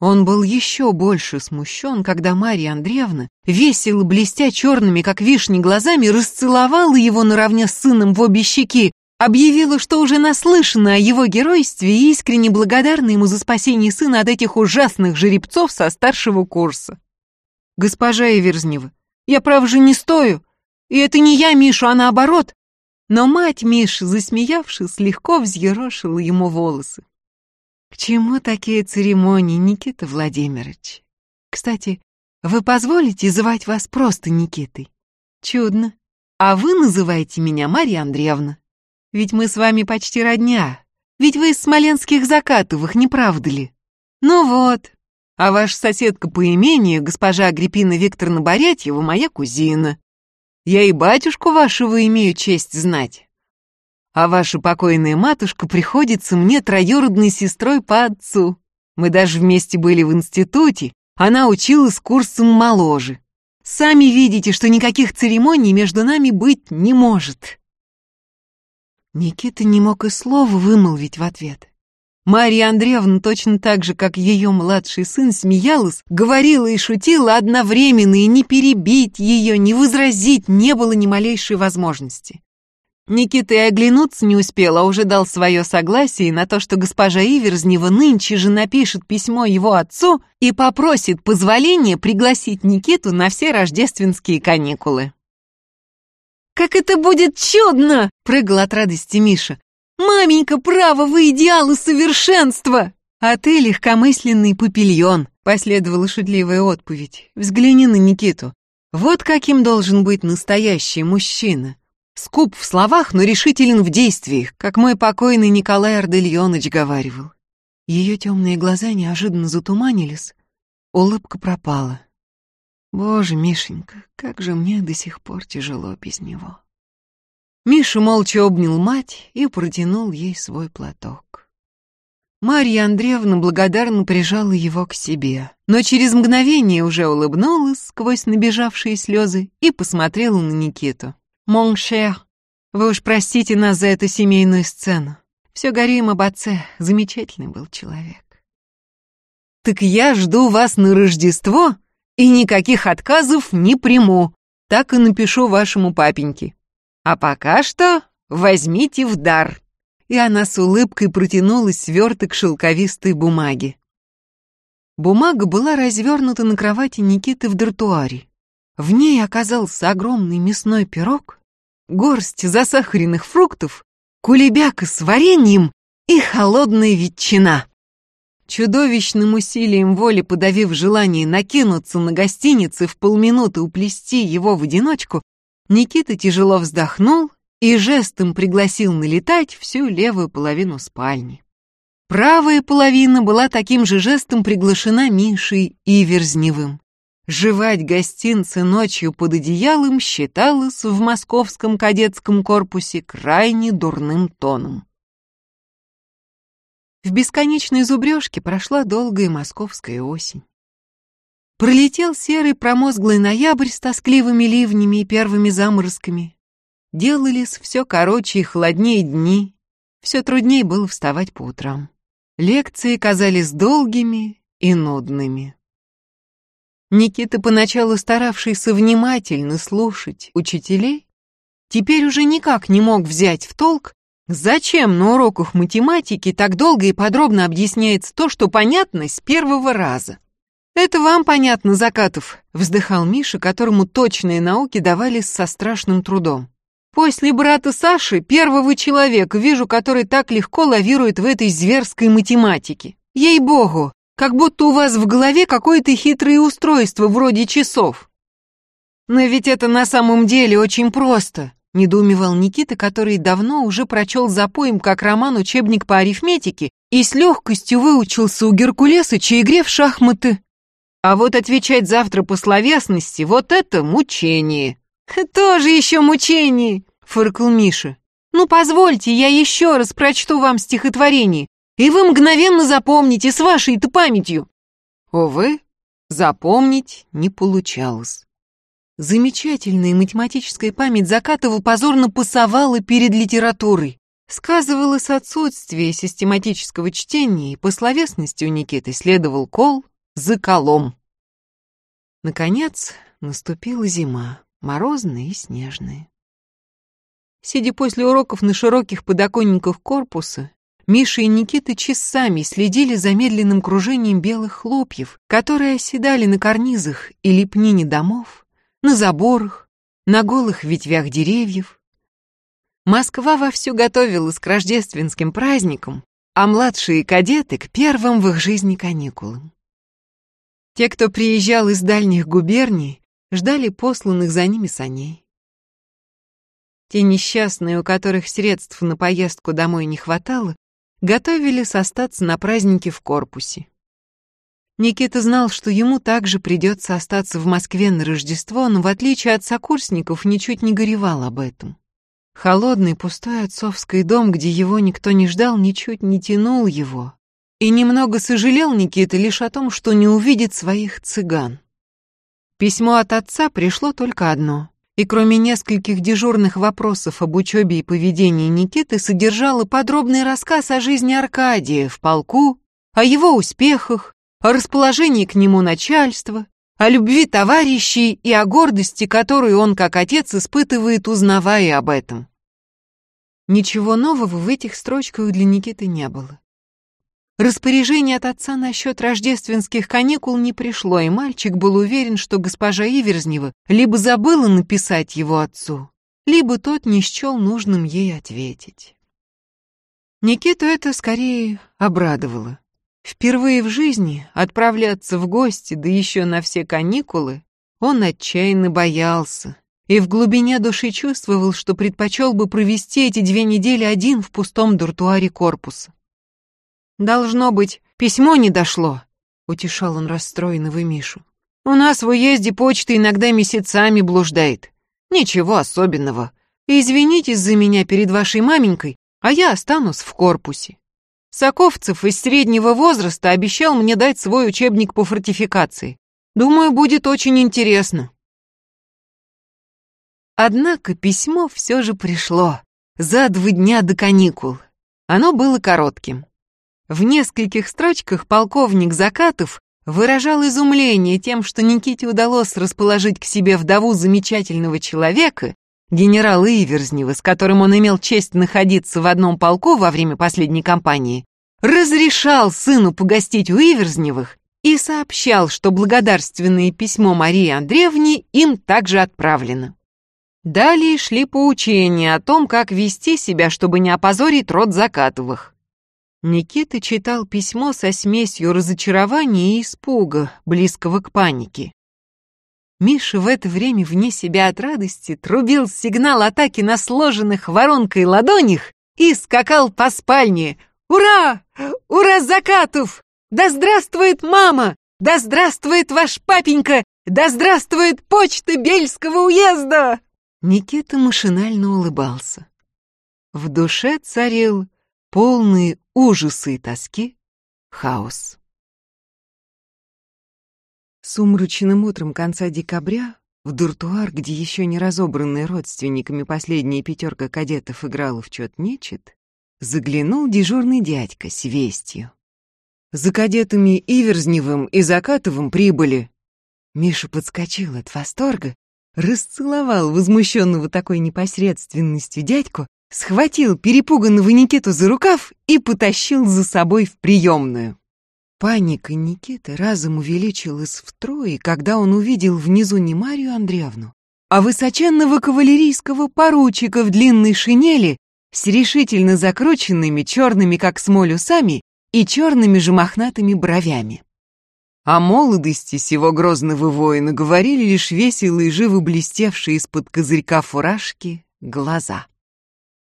Он был еще больше смущен, когда Марья Андреевна, весело блестя черными, как вишни, глазами, расцеловала его наравне с сыном в обе щеки, объявила, что уже наслышана о его геройстве и искренне благодарна ему за спасение сына от этих ужасных жеребцов со старшего курса. «Госпожа Иверзнева, я, право же, не стою, и это не я Мишу, а наоборот». Но мать Миши, засмеявшись, легко взъерошила ему волосы. К чему такие церемонии, Никита Владимирович? Кстати, вы позволите звать вас просто Никитой? Чудно. А вы называете меня Марья Андреевна. Ведь мы с вами почти родня. Ведь вы из смоленских Закатовых, не правда ли? Ну вот. А ваша соседка по имению, госпожа Агриппина Викторовна Борятьева, моя кузина. Я и батюшку вашего имею честь знать а ваша покойная матушка приходится мне троюродной сестрой по отцу. Мы даже вместе были в институте, она училась курсом моложе. Сами видите, что никаких церемоний между нами быть не может». Никита не мог и слова вымолвить в ответ. Марья Андреевна точно так же, как ее младший сын, смеялась, говорила и шутила одновременно, и не перебить ее, не возразить не было ни малейшей возможности. Никита и оглянуться не успел, а уже дал свое согласие на то, что госпожа Иверзнева нынче же напишет письмо его отцу и попросит позволения пригласить Никиту на все рождественские каникулы. «Как это будет чудно!» — прыгал от радости Миша. «Маменька, право, вы идеалы совершенства!» «А ты легкомысленный пупильон», — последовала шутливая отповедь. «Взгляни на Никиту. Вот каким должен быть настоящий мужчина. Скуп в словах, но решителен в действиях, как мой покойный Николай Ардельоныч говаривал. Ее темные глаза неожиданно затуманились, улыбка пропала. Боже, Мишенька, как же мне до сих пор тяжело без него. Миша молча обнял мать и протянул ей свой платок. Марья Андреевна благодарно прижала его к себе, но через мгновение уже улыбнулась сквозь набежавшие слезы и посмотрела на Никиту. «Мон шер, вы уж простите нас за эту семейную сцену. Все горим об отце, замечательный был человек». «Так я жду вас на Рождество и никаких отказов не приму, так и напишу вашему папеньке. А пока что возьмите в дар». И она с улыбкой протянула сверток шелковистой бумаги. Бумага была развернута на кровати Никиты в дартуаре. В ней оказался огромный мясной пирог, горсть засахаренных фруктов, кулебяка с вареньем и холодная ветчина. Чудовищным усилием воли подавив желание накинуться на гостиницы в полминуты уплести его в одиночку, Никита тяжело вздохнул и жестом пригласил налетать всю левую половину спальни. Правая половина была таким же жестом приглашена Мишей Иверзневым. Жевать гостинцы ночью под одеялом считалось в московском кадетском корпусе крайне дурным тоном. В бесконечной зубрежке прошла долгая московская осень. Пролетел серый промозглый ноябрь с тоскливыми ливнями и первыми заморозками. Делались все короче и холоднее дни, все труднее было вставать по утрам. Лекции казались долгими и нудными. Никита, поначалу старавшийся внимательно слушать учителей, теперь уже никак не мог взять в толк, зачем на уроках математики так долго и подробно объясняется то, что понятно с первого раза. «Это вам понятно, Закатов», — вздыхал Миша, которому точные науки давались со страшным трудом. «После брата Саши первого человека вижу, который так легко лавирует в этой зверской математике. Ей-богу, как будто у вас в голове какое-то хитрое устройство вроде часов. Но ведь это на самом деле очень просто, недоумевал Никита, который давно уже прочел за поем как роман учебник по арифметике и с легкостью выучился у Геркулеса игре в шахматы. А вот отвечать завтра по словесности — вот это мучение. «Тоже еще мучение!» — фыркал Миша. «Ну, позвольте, я еще раз прочту вам стихотворение, и вы мгновенно запомните с вашей-то памятью». Увы, запомнить не получалось. Замечательная математическая память Закатова позорно пасовала перед литературой. Сказывалось отсутствие систематического чтения, и по словесности у Никиты следовал кол за колом. Наконец наступила зима, морозная и снежная. Сидя после уроков на широких подоконниках корпуса, Миша и Никита часами следили за медленным кружением белых хлопьев, которые оседали на карнизах и лепнине домов, на заборах, на голых ветвях деревьев. Москва вовсю готовилась к рождественским праздникам, а младшие кадеты — к первым в их жизни каникулам. Те, кто приезжал из дальних губерний, ждали посланных за ними саней. Те несчастные, у которых средств на поездку домой не хватало, готовились остаться на празднике в корпусе. Никита знал, что ему также придется остаться в Москве на Рождество, но в отличие от сокурсников ничуть не горевал об этом. Холодный, пустой отцовский дом, где его никто не ждал, ничуть не тянул его. И немного сожалел Никита лишь о том, что не увидит своих цыган. Письмо от отца пришло только одно и кроме нескольких дежурных вопросов об учебе и поведении Никиты содержало подробный рассказ о жизни Аркадия в полку, о его успехах, о расположении к нему начальства, о любви товарищей и о гордости, которую он как отец испытывает, узнавая об этом. Ничего нового в этих строчках для Никиты не было. Распоряжение от отца насчет рождественских каникул не пришло, и мальчик был уверен, что госпожа Иверзнева либо забыла написать его отцу, либо тот не счел нужным ей ответить. Никиту это скорее обрадовало. Впервые в жизни отправляться в гости, да еще на все каникулы, он отчаянно боялся и в глубине души чувствовал, что предпочел бы провести эти две недели один в пустом дуртуаре корпуса. «Должно быть, письмо не дошло», — утешал он расстроенного Мишу. «У нас в уезде почта иногда месяцами блуждает. Ничего особенного. Извинитесь за меня перед вашей маменькой, а я останусь в корпусе. Соковцев из среднего возраста обещал мне дать свой учебник по фортификации. Думаю, будет очень интересно». Однако письмо все же пришло. За два дня до каникул. Оно было коротким. В нескольких строчках полковник Закатов выражал изумление тем, что Никите удалось расположить к себе вдову замечательного человека, генерала Иверзнева, с которым он имел честь находиться в одном полку во время последней кампании, разрешал сыну погостить у Иверзневых и сообщал, что благодарственное письмо Марии Андреевне им также отправлено. Далее шли поучения о том, как вести себя, чтобы не опозорить род Закатовых. Никита читал письмо со смесью разочарования и испуга, близкого к панике. Миша в это время вне себя от радости трубил сигнал атаки на сложенных воронкой ладонях и скакал по спальне. «Ура! Ура, Закатов! Да здравствует мама! Да здравствует ваш папенька! Да здравствует почта Бельского уезда!» Никита машинально улыбался. В душе царил полный ужасы и тоски, хаос. Сумрачным утром конца декабря в дуртуар, где еще не разобранные родственниками последняя пятерка кадетов играла в чет нечет, заглянул дежурный дядька с вестью. За кадетами Иверзневым и Закатовым прибыли. Миша подскочил от восторга, расцеловал возмущенного такой непосредственностью дядьку схватил перепуганного Никиту за рукав и потащил за собой в приемную. Паника Никиты разом увеличилась втрое, когда он увидел внизу не Марию Андреевну, а высоченного кавалерийского поручика в длинной шинели с решительно закрученными черными, как смоль, усами и черными же мохнатыми бровями. О молодости сего грозного воина говорили лишь весело и живо блестевшие из-под козырька фуражки, глаза.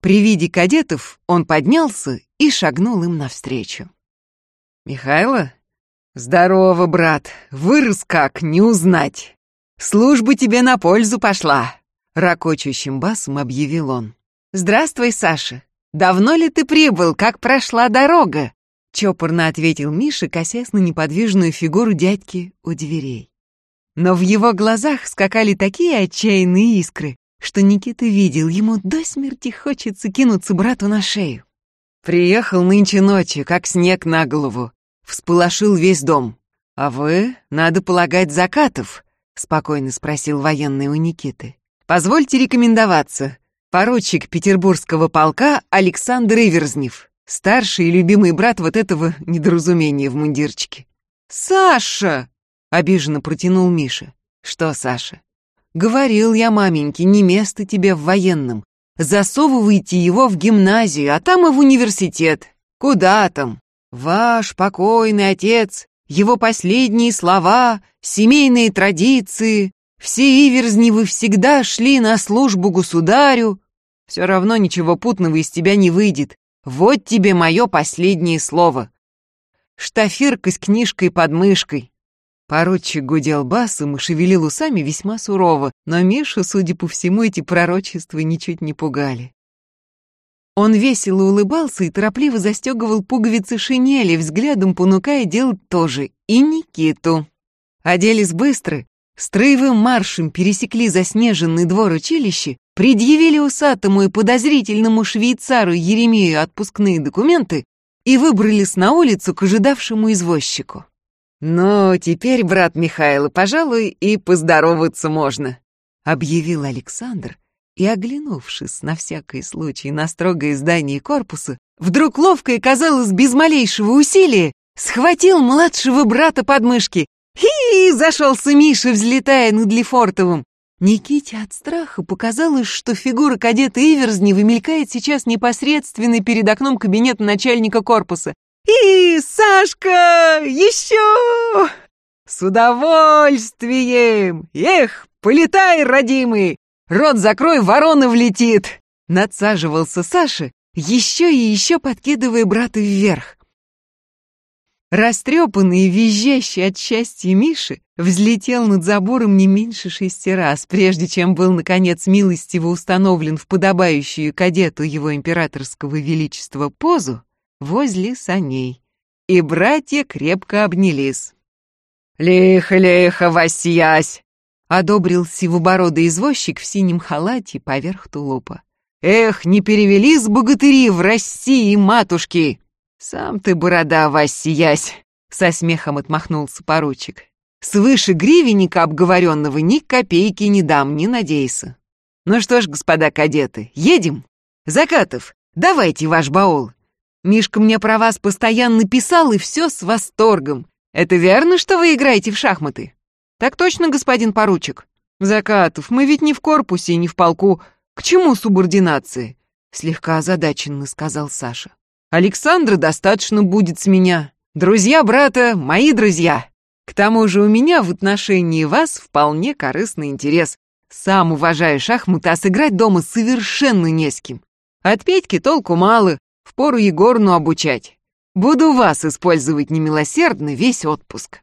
При виде кадетов он поднялся и шагнул им навстречу. «Михайло? Здорово, брат, вырос как, не узнать. Служба тебе на пользу пошла», — ракочущим басом объявил он. «Здравствуй, Саша. Давно ли ты прибыл, как прошла дорога?» Чопорно ответил Миша, косясь на неподвижную фигуру дядьки у дверей. Но в его глазах скакали такие отчаянные искры, что Никита видел, ему до смерти хочется кинуться брату на шею. Приехал нынче ночью, как снег на голову. Всполошил весь дом. «А вы, надо полагать, закатов?» — спокойно спросил военный у Никиты. «Позвольте рекомендоваться. Поручик петербургского полка Александр Иверзнев, старший и любимый брат вот этого недоразумения в мундирчике». «Саша!» — обиженно протянул Миша. «Что, Саша?» «Говорил я маменьке, не место тебе в военном. Засовывайте его в гимназию, а там и в университет. Куда там? Ваш покойный отец, его последние слова, семейные традиции, все Иверзневы всегда шли на службу государю. Все равно ничего путного из тебя не выйдет. Вот тебе мое последнее слово. Штафирка с книжкой под мышкой. Поручик гудел басом и шевелил усами весьма сурово, но Мишу, судя по всему, эти пророчества ничуть не пугали. Он весело улыбался и торопливо застегивал пуговицы шинели, взглядом понукая делать тоже, и Никиту. Оделись быстро, строевым маршем пересекли заснеженный двор училища, предъявили усатому и подозрительному швейцару Еремею отпускные документы и выбрались на улицу к ожидавшему извозчику. «Ну, теперь, брат Михаил, пожалуй, и поздороваться можно», — объявил Александр, и, оглянувшись на всякий случай на строгое здание корпуса, вдруг ловко и, казалось, без малейшего усилия, схватил младшего брата под мышки. «Хи!» — зашелся Миша, взлетая над Лефортовым. Никите от страха показалось, что фигура кадета Иверзнева мелькает сейчас непосредственно перед окном кабинета начальника корпуса. И, Сашка, еще! С удовольствием! Эх, полетай, родимый! Рот закрой, ворона влетит! Надсаживался Саша, еще и еще подкидывая брата вверх. Растрепанный и визжащий от счастья Миши взлетел над забором не меньше шести раз, прежде чем был, наконец, милостиво установлен в подобающую кадету его императорского величества позу, возле саней, и братья крепко обнялись. «Лихо-лихо, Васясь!» — одобрил сивобородый извозчик в синем халате поверх тулупа. «Эх, не перевели с богатыри в России, матушки!» «Сам ты, борода, Васясь!» — со смехом отмахнулся поручик. «Свыше гривенника обговоренного ни копейки не дам, не надейся. Ну что ж, господа кадеты, едем? Закатов, давайте ваш баул, Мишка мне про вас постоянно писал, и все с восторгом. Это верно, что вы играете в шахматы? Так точно, господин поручик. Закатов, мы ведь не в корпусе, не в полку. К чему субординации? Слегка озадаченно сказал Саша. Александра достаточно будет с меня. Друзья брата, мои друзья. К тому же у меня в отношении вас вполне корыстный интерес. Сам уважаю шахматы, а сыграть дома совершенно не с кем. От Петьки толку мало, Впору Егорну обучать. Буду вас использовать немилосердно весь отпуск.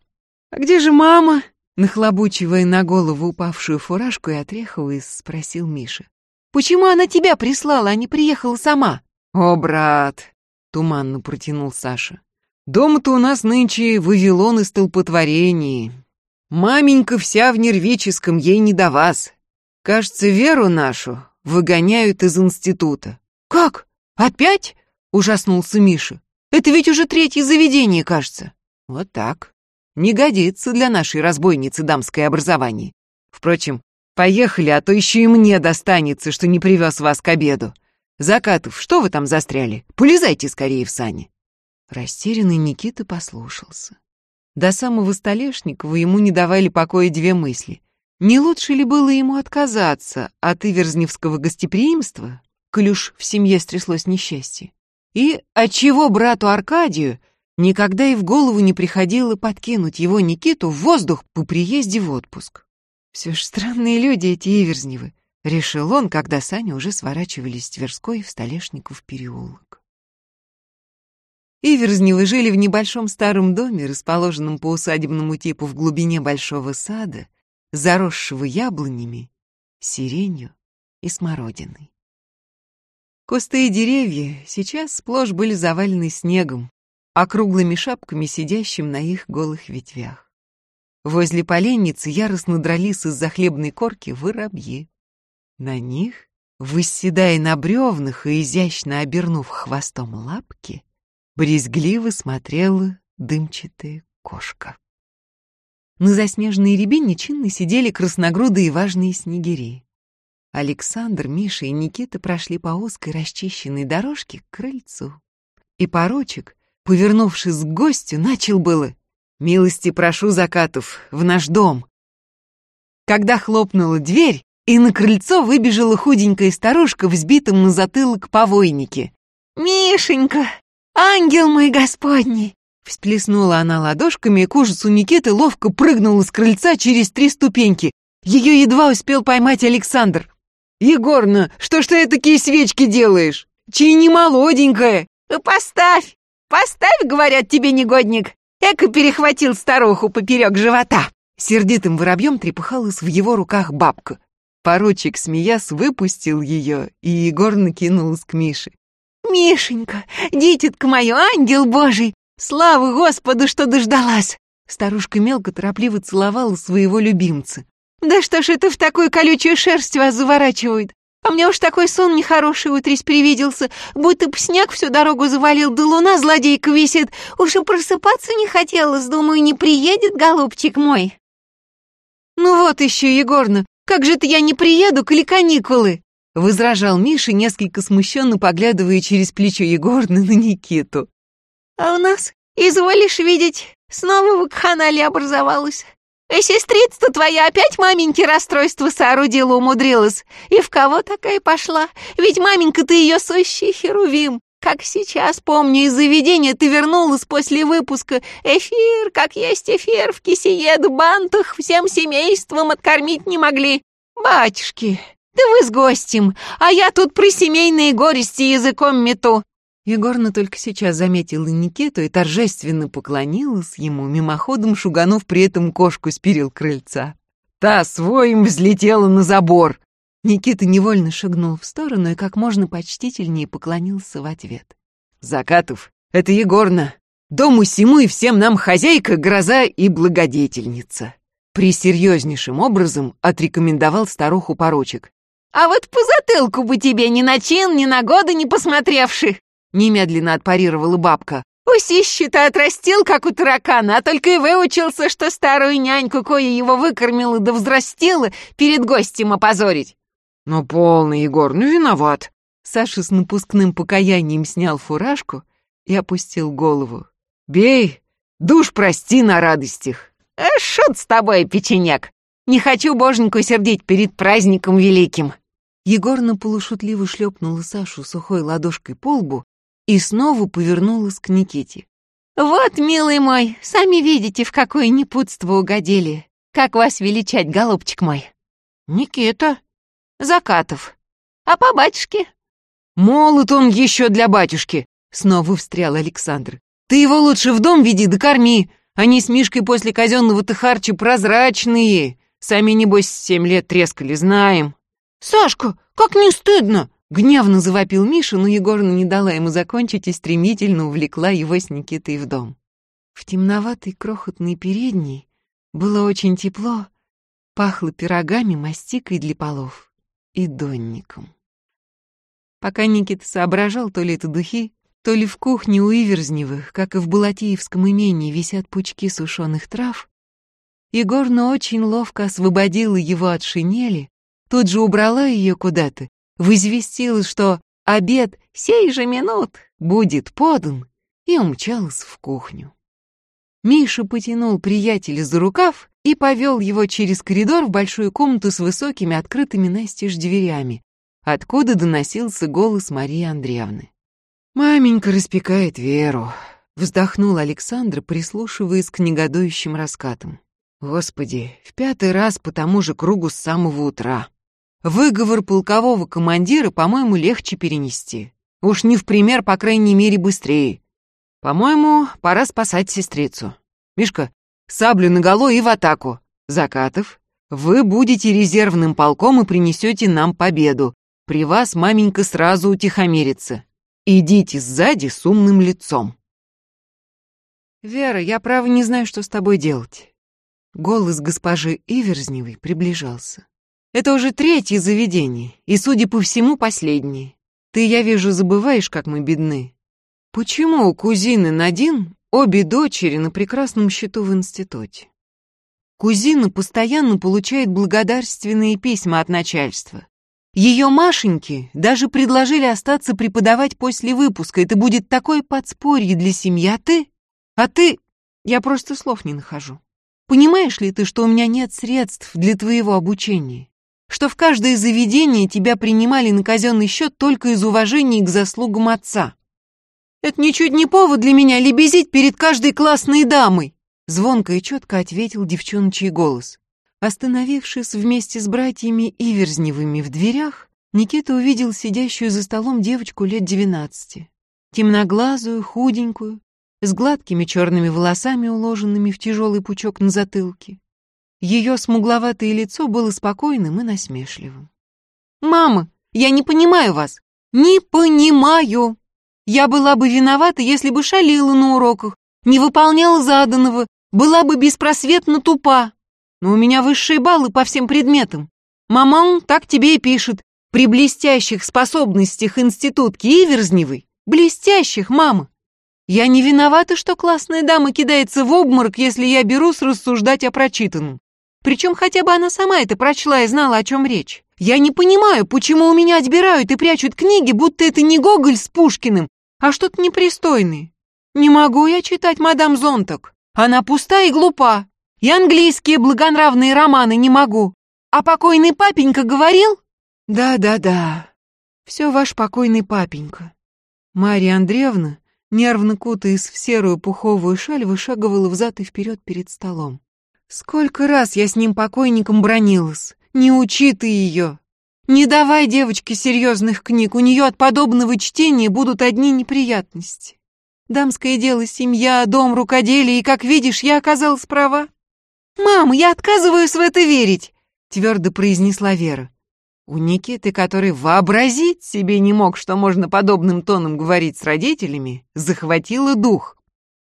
А где же мама? Нахлобучивая на голову упавшую фуражку и отряхиваясь, спросил Миша. Почему она тебя прислала, а не приехала сама? О, брат, туманно протянул Саша. Дома-то у нас нынче Вавилон и столпотворение. Маменька вся в нервическом, ей не до вас. Кажется, Веру нашу выгоняют из института. Как? Опять? Ужаснулся Миша. Это ведь уже третье заведение, кажется. Вот так. Не годится для нашей разбойницы дамское образование. Впрочем, поехали, а то еще и мне достанется, что не привез вас к обеду. Закатов, что вы там застряли? Полезайте скорее в сани. Растерянный Никита послушался. До самого Столешникова ему не давали покоя две мысли. Не лучше ли было ему отказаться от иверзневского гостеприимства, уж в семье стряслось несчастье? И отчего брату Аркадию никогда и в голову не приходило подкинуть его Никиту в воздух по приезде в отпуск. Все ж странные люди эти Иверзневы. решил он, когда сани уже сворачивали с Тверской в Столешников переулок. Иверзневы жили в небольшом старом доме, расположенном по усадебному типу в глубине большого сада, заросшего яблонями, сиренью и смородиной. Кусты и деревья сейчас сплошь были завалены снегом, округлыми шапками, сидящим на их голых ветвях. Возле поленницы яростно дрались из-за хлебной корки воробьи. На них, восседая на бревнах и изящно обернув хвостом лапки, брезгливо смотрела дымчатая кошка. На заснеженной рябине чинно сидели красногрудые важные снегири. Александр, Миша и Никита прошли по узкой расчищенной дорожке к крыльцу. И порочек, повернувшись к гостю, начал было «Милости прошу, Закатов, в наш дом». Когда хлопнула дверь, и на крыльцо выбежала худенькая старушка в сбитом на затылок повойнике. «Мишенька, ангел мой господний, Всплеснула она ладошками, и к ужасу Никиты ловко прыгнула с крыльца через три ступеньки. Ее едва успел поймать Александр. «Егорна, что ж ты такие свечки делаешь? Чей не молоденькая?» «Поставь! Поставь, говорят тебе, негодник!» Эко перехватил старуху поперек живота. Сердитым воробьем трепыхалась в его руках бабка. Поручик, смеясь, выпустил ее, и Егор накинулась к Мише. «Мишенька, дитятка мое, ангел божий, Слава Господу, что дождалась!» Старушка мелко торопливо целовала своего любимца. «Да что ж это в такую колючую шерсть вас заворачивают? А мне уж такой сон нехороший утрись привиделся, будто снег всю дорогу завалил, да луна злодейка висит. Уж и просыпаться не хотелось, думаю, не приедет голубчик мой». «Ну вот еще, Егорна, как же это я не приеду, коли каникулы?» Возражал Миша, несколько смущенно поглядывая через плечо Егорны на Никиту. А у нас, изволишь видеть, снова вакханалия образовалась. И сестрица твоя опять маменьке расстройство соорудила, умудрилась. И в кого такая пошла? Ведь маменька-то ее сущий херувим. Как сейчас помню, из заведения ты вернулась после выпуска. Эфир, как есть эфир, в кисеед, бантах, всем семейством откормить не могли. Батюшки, да вы с гостем, а я тут про семейные горести языком мету. Егорна только сейчас заметила Никиту и торжественно поклонилась ему, мимоходом шуганув при этом кошку с перил крыльца. Та своим взлетела на забор. Никита невольно шагнул в сторону и как можно почтительнее поклонился в ответ. «Закатов, это Егорна. Дому сему и всем нам хозяйка, гроза и благодетельница». Присерьезнейшим образом отрекомендовал старуху порочек. «А вот по затылку бы тебе ни на чин, ни на годы не посмотревши!» Немедленно отпарировала бабка. Усищи-то отрастил, как у таракана, а только и выучился, что старую няньку, кое его выкормила да взрастила, перед гостем опозорить. Ну, полный, Егор, ну виноват. Саша с напускным покаянием снял фуражку и опустил голову. Бей, душ прости на радостях. А шут с тобой, печенек. Не хочу боженьку сердить перед праздником великим. Егор на полушутливо шлепнула Сашу сухой ладошкой по лбу и снова повернулась к Никите. «Вот, милый мой, сами видите, в какое непутство угодили. Как вас величать, голубчик мой?» «Никита». «Закатов. А по батюшке?» «Молод он еще для батюшки», — снова встрял Александр. «Ты его лучше в дом веди да корми. Они с Мишкой после казенного-то харча прозрачные. Сами, небось, семь лет трескали, знаем». «Сашка, как не стыдно!» Гневно завопил Миша, но Егорна не дала ему закончить и стремительно увлекла его с Никитой в дом. В темноватой крохотной передней было очень тепло, пахло пирогами, мастикой для полов и донником. Пока Никита соображал, то ли это духи, то ли в кухне у Иверзневых, как и в Балатеевском имении, висят пучки сушеных трав, Егорна очень ловко освободила его от шинели, тут же убрала ее куда-то возвестил, что обед сей же минут будет подан, и умчалась в кухню. Миша потянул приятеля за рукав и повел его через коридор в большую комнату с высокими открытыми настежь дверями, откуда доносился голос Марии Андреевны. «Маменька распекает Веру», — вздохнул Александр, прислушиваясь к негодующим раскатам. «Господи, в пятый раз по тому же кругу с самого утра». Выговор полкового командира, по-моему, легче перенести. Уж не в пример, по крайней мере, быстрее. По-моему, пора спасать сестрицу. Мишка, саблю наголо и в атаку. Закатов, вы будете резервным полком и принесете нам победу. При вас маменька сразу утихомирится. Идите сзади с умным лицом. Вера, я право не знаю, что с тобой делать. Голос госпожи Иверзневой приближался. Это уже третье заведение, и, судя по всему, последнее. Ты, я вижу, забываешь, как мы бедны. Почему у кузины Надин обе дочери на прекрасном счету в институте? Кузина постоянно получает благодарственные письма от начальства. Ее Машеньке даже предложили остаться преподавать после выпуска. Это будет такое подспорье для семьи, а ты? А ты... Я просто слов не нахожу. Понимаешь ли ты, что у меня нет средств для твоего обучения? Что в каждое заведение тебя принимали на казенный счет только из уважения к заслугам отца. Это ничуть не повод для меня лебезить перед каждой классной дамой, звонко и четко ответил девчоночий голос. Остановившись вместе с братьями Иверзневыми в дверях, Никита увидел сидящую за столом девочку лет двенадцати. Темноглазую, худенькую, с гладкими черными волосами, уложенными в тяжелый пучок на затылке. Ее смугловатое лицо было спокойным и насмешливым. «Мама, я не понимаю вас! Не понимаю! Я была бы виновата, если бы шалила на уроках, не выполняла заданного, была бы беспросветно тупа. Но у меня высшие баллы по всем предметам. Маман так тебе и пишет. При блестящих способностях институтки Иверзневой. Блестящих, мама. Я не виновата, что классная дама кидается в обморок, если я берусь рассуждать о прочитанном. Причем хотя бы она сама это прочла и знала, о чем речь. Я не понимаю, почему у меня отбирают и прячут книги, будто это не Гоголь с Пушкиным, а что-то непристойное. Не могу я читать мадам Зонтак. Она пуста и глупа. И английские благонравные романы не могу. А покойный папенька говорил? Да-да-да. Все ваш покойный папенька. Марья Андреевна, нервно кутаясь в серую пуховую шаль, вышагивала взад и вперед перед столом. Сколько раз я с ним покойником бронилась. Не учи ты ее. Не давай девочке серьезных книг, у нее от подобного чтения будут одни неприятности. Дамское дело, семья, дом, рукоделие, и, как видишь, я оказалась права. «Мам, я отказываюсь в это верить», — твердо произнесла Вера. У Никиты, который вообразить себе не мог, что можно подобным тоном говорить с родителями, захватило дух.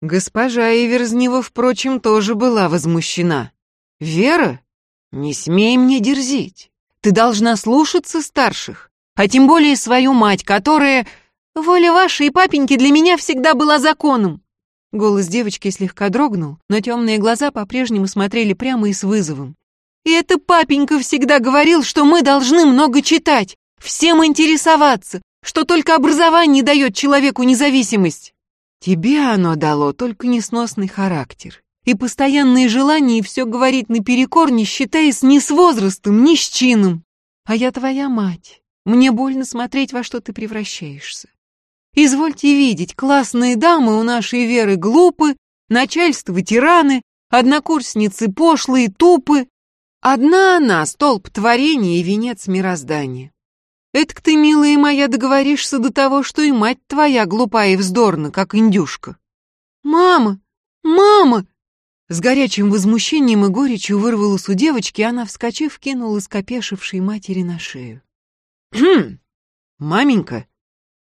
Госпожа Иверзнева, впрочем, тоже была возмущена. «Вера, не смей мне дерзить. Ты должна слушаться старших, а тем более свою мать, которая... Воля ваша и папеньки для меня всегда была законом». Голос девочки слегка дрогнул, но темные глаза по-прежнему смотрели прямо и с вызовом. «И это папенька всегда говорил, что мы должны много читать, всем интересоваться, что только образование дает человеку независимость». Тебе оно дало только несносный характер и постоянные желания все говорить наперекор, не считаясь ни с возрастом, ни с чином. А я твоя мать. Мне больно смотреть, во что ты превращаешься. Извольте видеть, классные дамы у нашей Веры глупы, начальство тираны, однокурсницы пошлые, тупы. Одна она — столб творения и венец мироздания. Этак ты, милая моя, договоришься до того, что и мать твоя глупая и вздорна, как индюшка. Мама! Мама! С горячим возмущением и горечью вырвалась у девочки, она, вскочив, кинула скопешившей матери на шею. «Хм! Маменька!»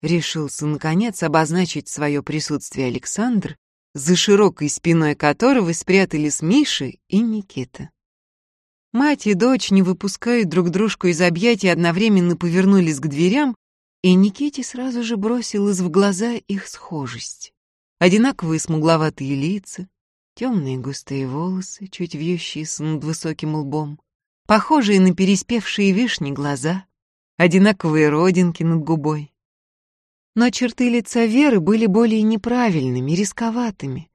Решился, наконец, обозначить свое присутствие Александр, за широкой спиной которого спрятались Миша и Никита. Мать и дочь, не выпуская друг дружку из объятий, одновременно повернулись к дверям, и Никите сразу же бросилась в глаза их схожесть. Одинаковые смугловатые лица, темные густые волосы, чуть вьющиеся над высоким лбом, похожие на переспевшие вишни глаза, одинаковые родинки над губой. Но черты лица Веры были более неправильными, рисковатыми,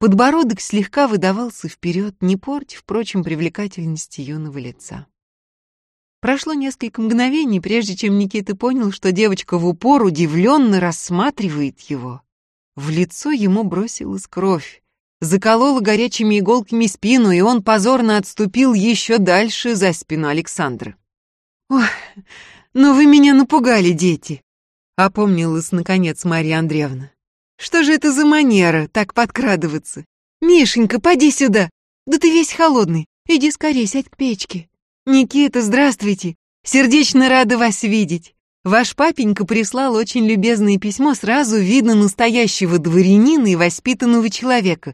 Подбородок слегка выдавался вперед, не портя, впрочем, привлекательности юного лица. Прошло несколько мгновений, прежде чем Никита понял, что девочка в упор удивленно рассматривает его. В лицо ему бросилась кровь, заколола горячими иголками спину, и он позорно отступил еще дальше за спину Александра. Ой, ну вы меня напугали, дети. Опомнилась, наконец, Марья Андреевна. Что же это за манера, так подкрадываться? Мишенька, поди сюда. Да ты весь холодный. Иди скорее, сядь к печке. Никита, здравствуйте. Сердечно рада вас видеть. Ваш папенька прислал очень любезное письмо, сразу видно настоящего дворянина и воспитанного человека.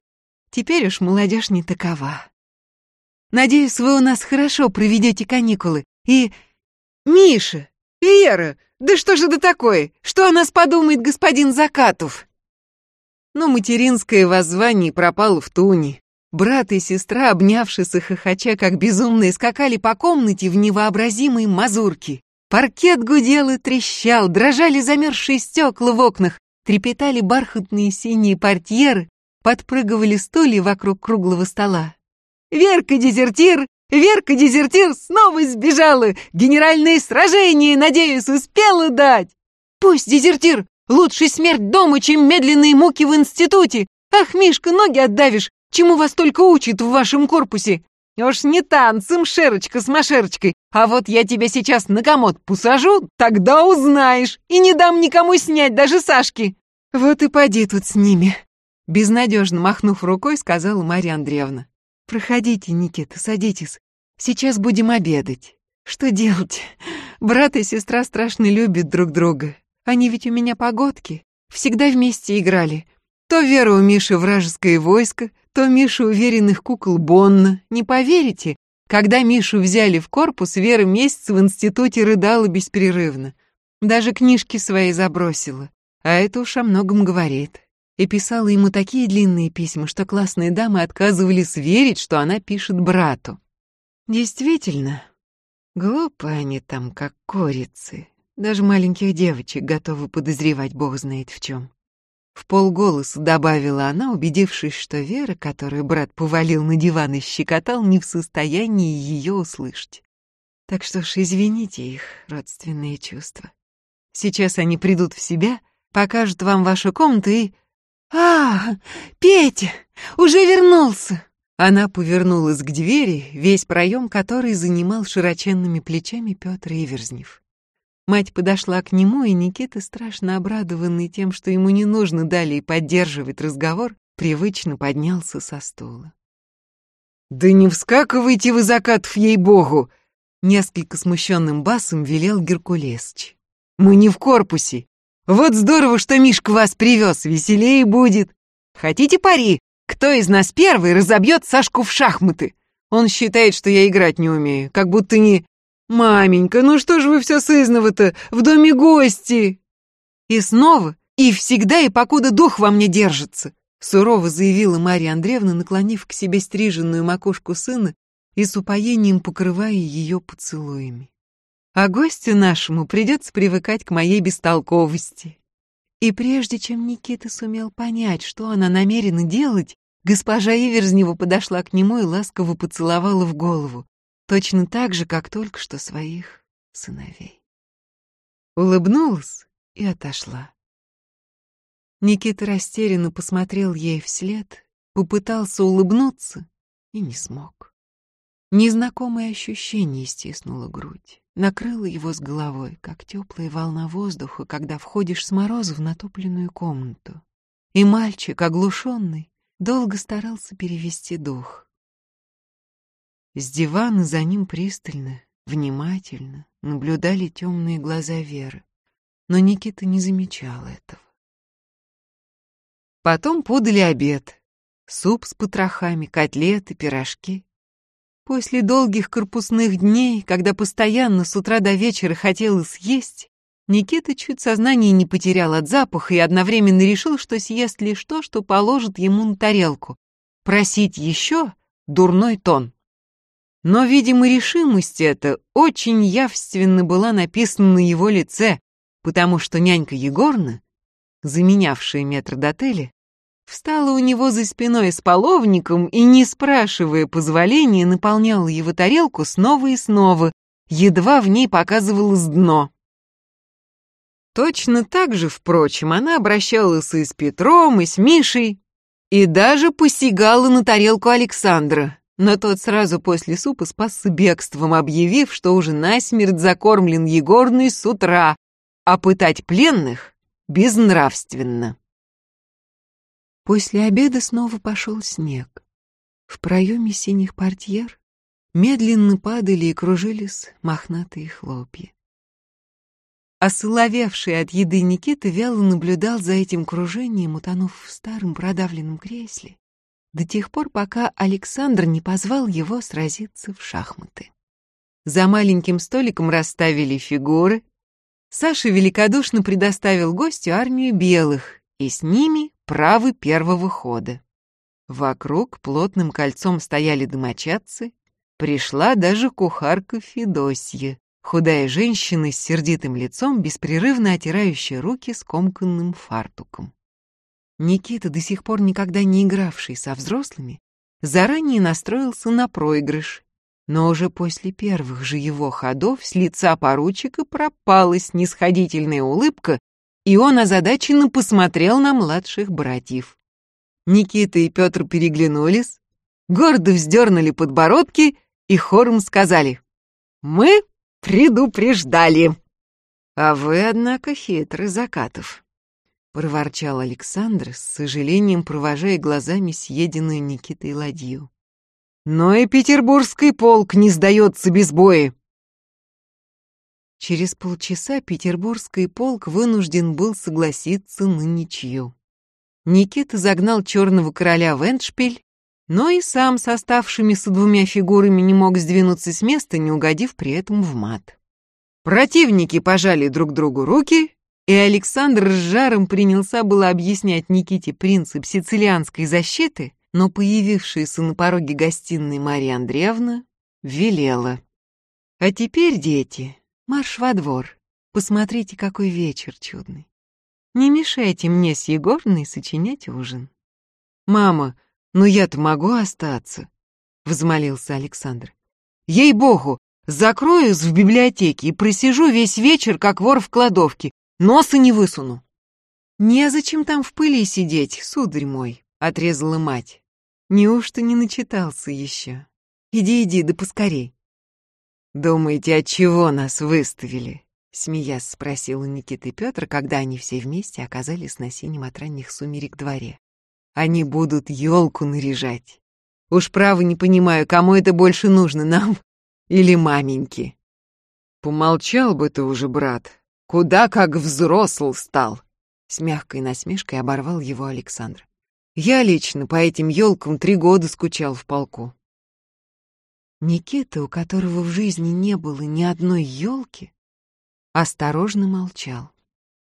Теперь уж молодежь не такова. Надеюсь, вы у нас хорошо проведете каникулы. И... Миша! Вера! Да что же это такое? Что о нас подумает господин Закатов? Но материнское воззвание пропало в туне. Брат и сестра, обнявшись и хохоча, как безумные, скакали по комнате в невообразимой мазурке. Паркет гудел и трещал, дрожали замерзшие стекла в окнах, трепетали бархатные синие портьеры, подпрыгивали стулья вокруг круглого стола. «Верка-дезертир! Верка-дезертир снова сбежала! Генеральное сражение, надеюсь, успела дать!» «Пусть дезертир! Лучше смерть дома, чем медленные муки в институте! Ах, Мишка, ноги отдавишь! Чему вас только учат в вашем корпусе? Уж не танцем, Шерочка с Машерочкой, а вот я тебя сейчас на комод посажу, тогда узнаешь, и не дам никому снять, даже Сашки. Вот и поди тут с ними. Безнадежно махнув рукой, сказала Марья Андреевна. Проходите, Никита, садитесь. Сейчас будем обедать. Что делать? Брат и сестра страшно любят друг друга. Они ведь у меня погодки. Всегда вместе играли. То Вера у Миши вражеское войско, то Миша уверенных кукол Бонна. Не поверите, когда Мишу взяли в корпус, Вера месяц в институте рыдала беспрерывно. Даже книжки свои забросила. А это уж о многом говорит. И писала ему такие длинные письма, что классные дамы отказывались верить, что она пишет брату. Действительно, глупо они там, как корицы. Даже маленьких девочек готовы подозревать бог знает в чем. В полголоса добавила она, убедившись, что Вера, которую брат повалил на диван и щекотал, не в состоянии ее услышать. Так что ж, извините их родственные чувства. Сейчас они придут в себя, покажут вам вашу комнату и... «А, Петя, уже вернулся!» Она повернулась к двери, весь проем которой занимал широченными плечами Петр Иверзнев. Мать подошла к нему, и Никита, страшно обрадованный тем, что ему не нужно далее поддерживать разговор, привычно поднялся со стула. «Да не вскакивайте вы, Закатов, ей-богу!» Несколько смущенным басом велел Геркулесыч. «Мы не в корпусе. Вот здорово, что Мишка вас привез, веселее будет. Хотите пари? Кто из нас первый разобьет Сашку в шахматы? Он считает, что я играть не умею, как будто не... «Маменька, ну что ж вы все сызново-то? В доме гости!» «И снова, и всегда, и покуда дух во мне держится», сурово заявила Марья Андреевна, наклонив к себе стриженную макушку сына и с упоением покрывая ее поцелуями. «А гостю нашему придется привыкать к моей бестолковости». И прежде чем Никита сумел понять, что она намерена делать, госпожа Иверзнева подошла к нему и ласково поцеловала в голову точно так же, как только что своих сыновей. Улыбнулась и отошла. Никита растерянно посмотрел ей вслед, попытался улыбнуться и не смог. Незнакомое ощущение стиснуло грудь, накрыло его с головой, как теплая волна воздуха, когда входишь с мороза в натопленную комнату. И мальчик, оглушенный, долго старался перевести дух. С дивана за ним пристально, внимательно наблюдали темные глаза Веры, но Никита не замечал этого. Потом подали обед. Суп с потрохами, котлеты, пирожки. После долгих корпусных дней, когда постоянно с утра до вечера хотелось есть, Никита чуть сознание не потерял от запаха и одновременно решил, что съест лишь то, что положит ему на тарелку. Просить еще — дурной тон. Но, видимо, решимость эта очень явственно была написана на его лице, потому что нянька Егорна, заменявшая метрдотеля, встала у него за спиной с половником и, не спрашивая позволения, наполняла его тарелку снова и снова, едва в ней показывалось дно. Точно так же, впрочем, она обращалась и с Петром, и с Мишей, и даже посягала на тарелку Александра, но тот сразу после супа спасся бегством, объявив, что уже насмерть закормлен Егорный с утра, а пытать пленных безнравственно. После обеда снова пошел снег. В проеме синих портьер медленно падали и кружились мохнатые хлопья. Осоловевший от еды Никита вяло наблюдал за этим кружением, утонув в старом продавленном кресле, до тех пор, пока Александр не позвал его сразиться в шахматы. За маленьким столиком расставили фигуры. Саша великодушно предоставил гостю армию белых, и с ними правы первого хода. Вокруг плотным кольцом стояли домочадцы, пришла даже кухарка Федосья, худая женщина с сердитым лицом, беспрерывно отирающая руки скомканным фартуком. Никита, до сих пор никогда не игравший со взрослыми, заранее настроился на проигрыш, но уже после первых же его ходов с лица поручика пропала снисходительная улыбка, и он озадаченно посмотрел на младших братьев. Никита и Петр переглянулись, гордо вздернули подбородки и хором сказали «Мы предупреждали». «А вы, однако, хитрый, Закатов», — проворчал Александр, с сожалением провожая глазами съеденную Никитой ладью. «Но и петербургский полк не сдается без боя». Через полчаса петербургский полк вынужден был согласиться на ничью. Никита загнал черного короля в Эндшпиль, но и сам с оставшимися двумя фигурами не мог сдвинуться с места, не угодив при этом в мат. Противники пожали друг другу руки, и Александр с жаром принялся было объяснять Никите принцип сицилианской защиты, но появившаяся на пороге гостиной Марья Андреевна велела. «А теперь, дети, марш во двор. Посмотрите, какой вечер чудный. Не мешайте мне с Егорной сочинять ужин». «Мама, «Но я-то могу остаться», — взмолился Александр. «Ей-богу, закроюсь в библиотеке и просижу весь вечер, как вор в кладовке, носа не высуну». «Незачем там в пыли сидеть, сударь мой», — отрезала мать. «Неужто не начитался еще? Иди, иди, да поскорей». «Думаете, от чего нас выставили?» — смеясь спросил у Никиты Петр, когда они все вместе оказались на синем от ранних сумерек дворе. Они будут елку наряжать. Уж право не понимаю, кому это больше нужно, нам или маменьке. Помолчал бы ты уже, брат. Куда как взрослый стал. С мягкой насмешкой оборвал его Александр. Я лично по этим елкам три года скучал в полку. Никита, у которого в жизни не было ни одной елки, осторожно молчал.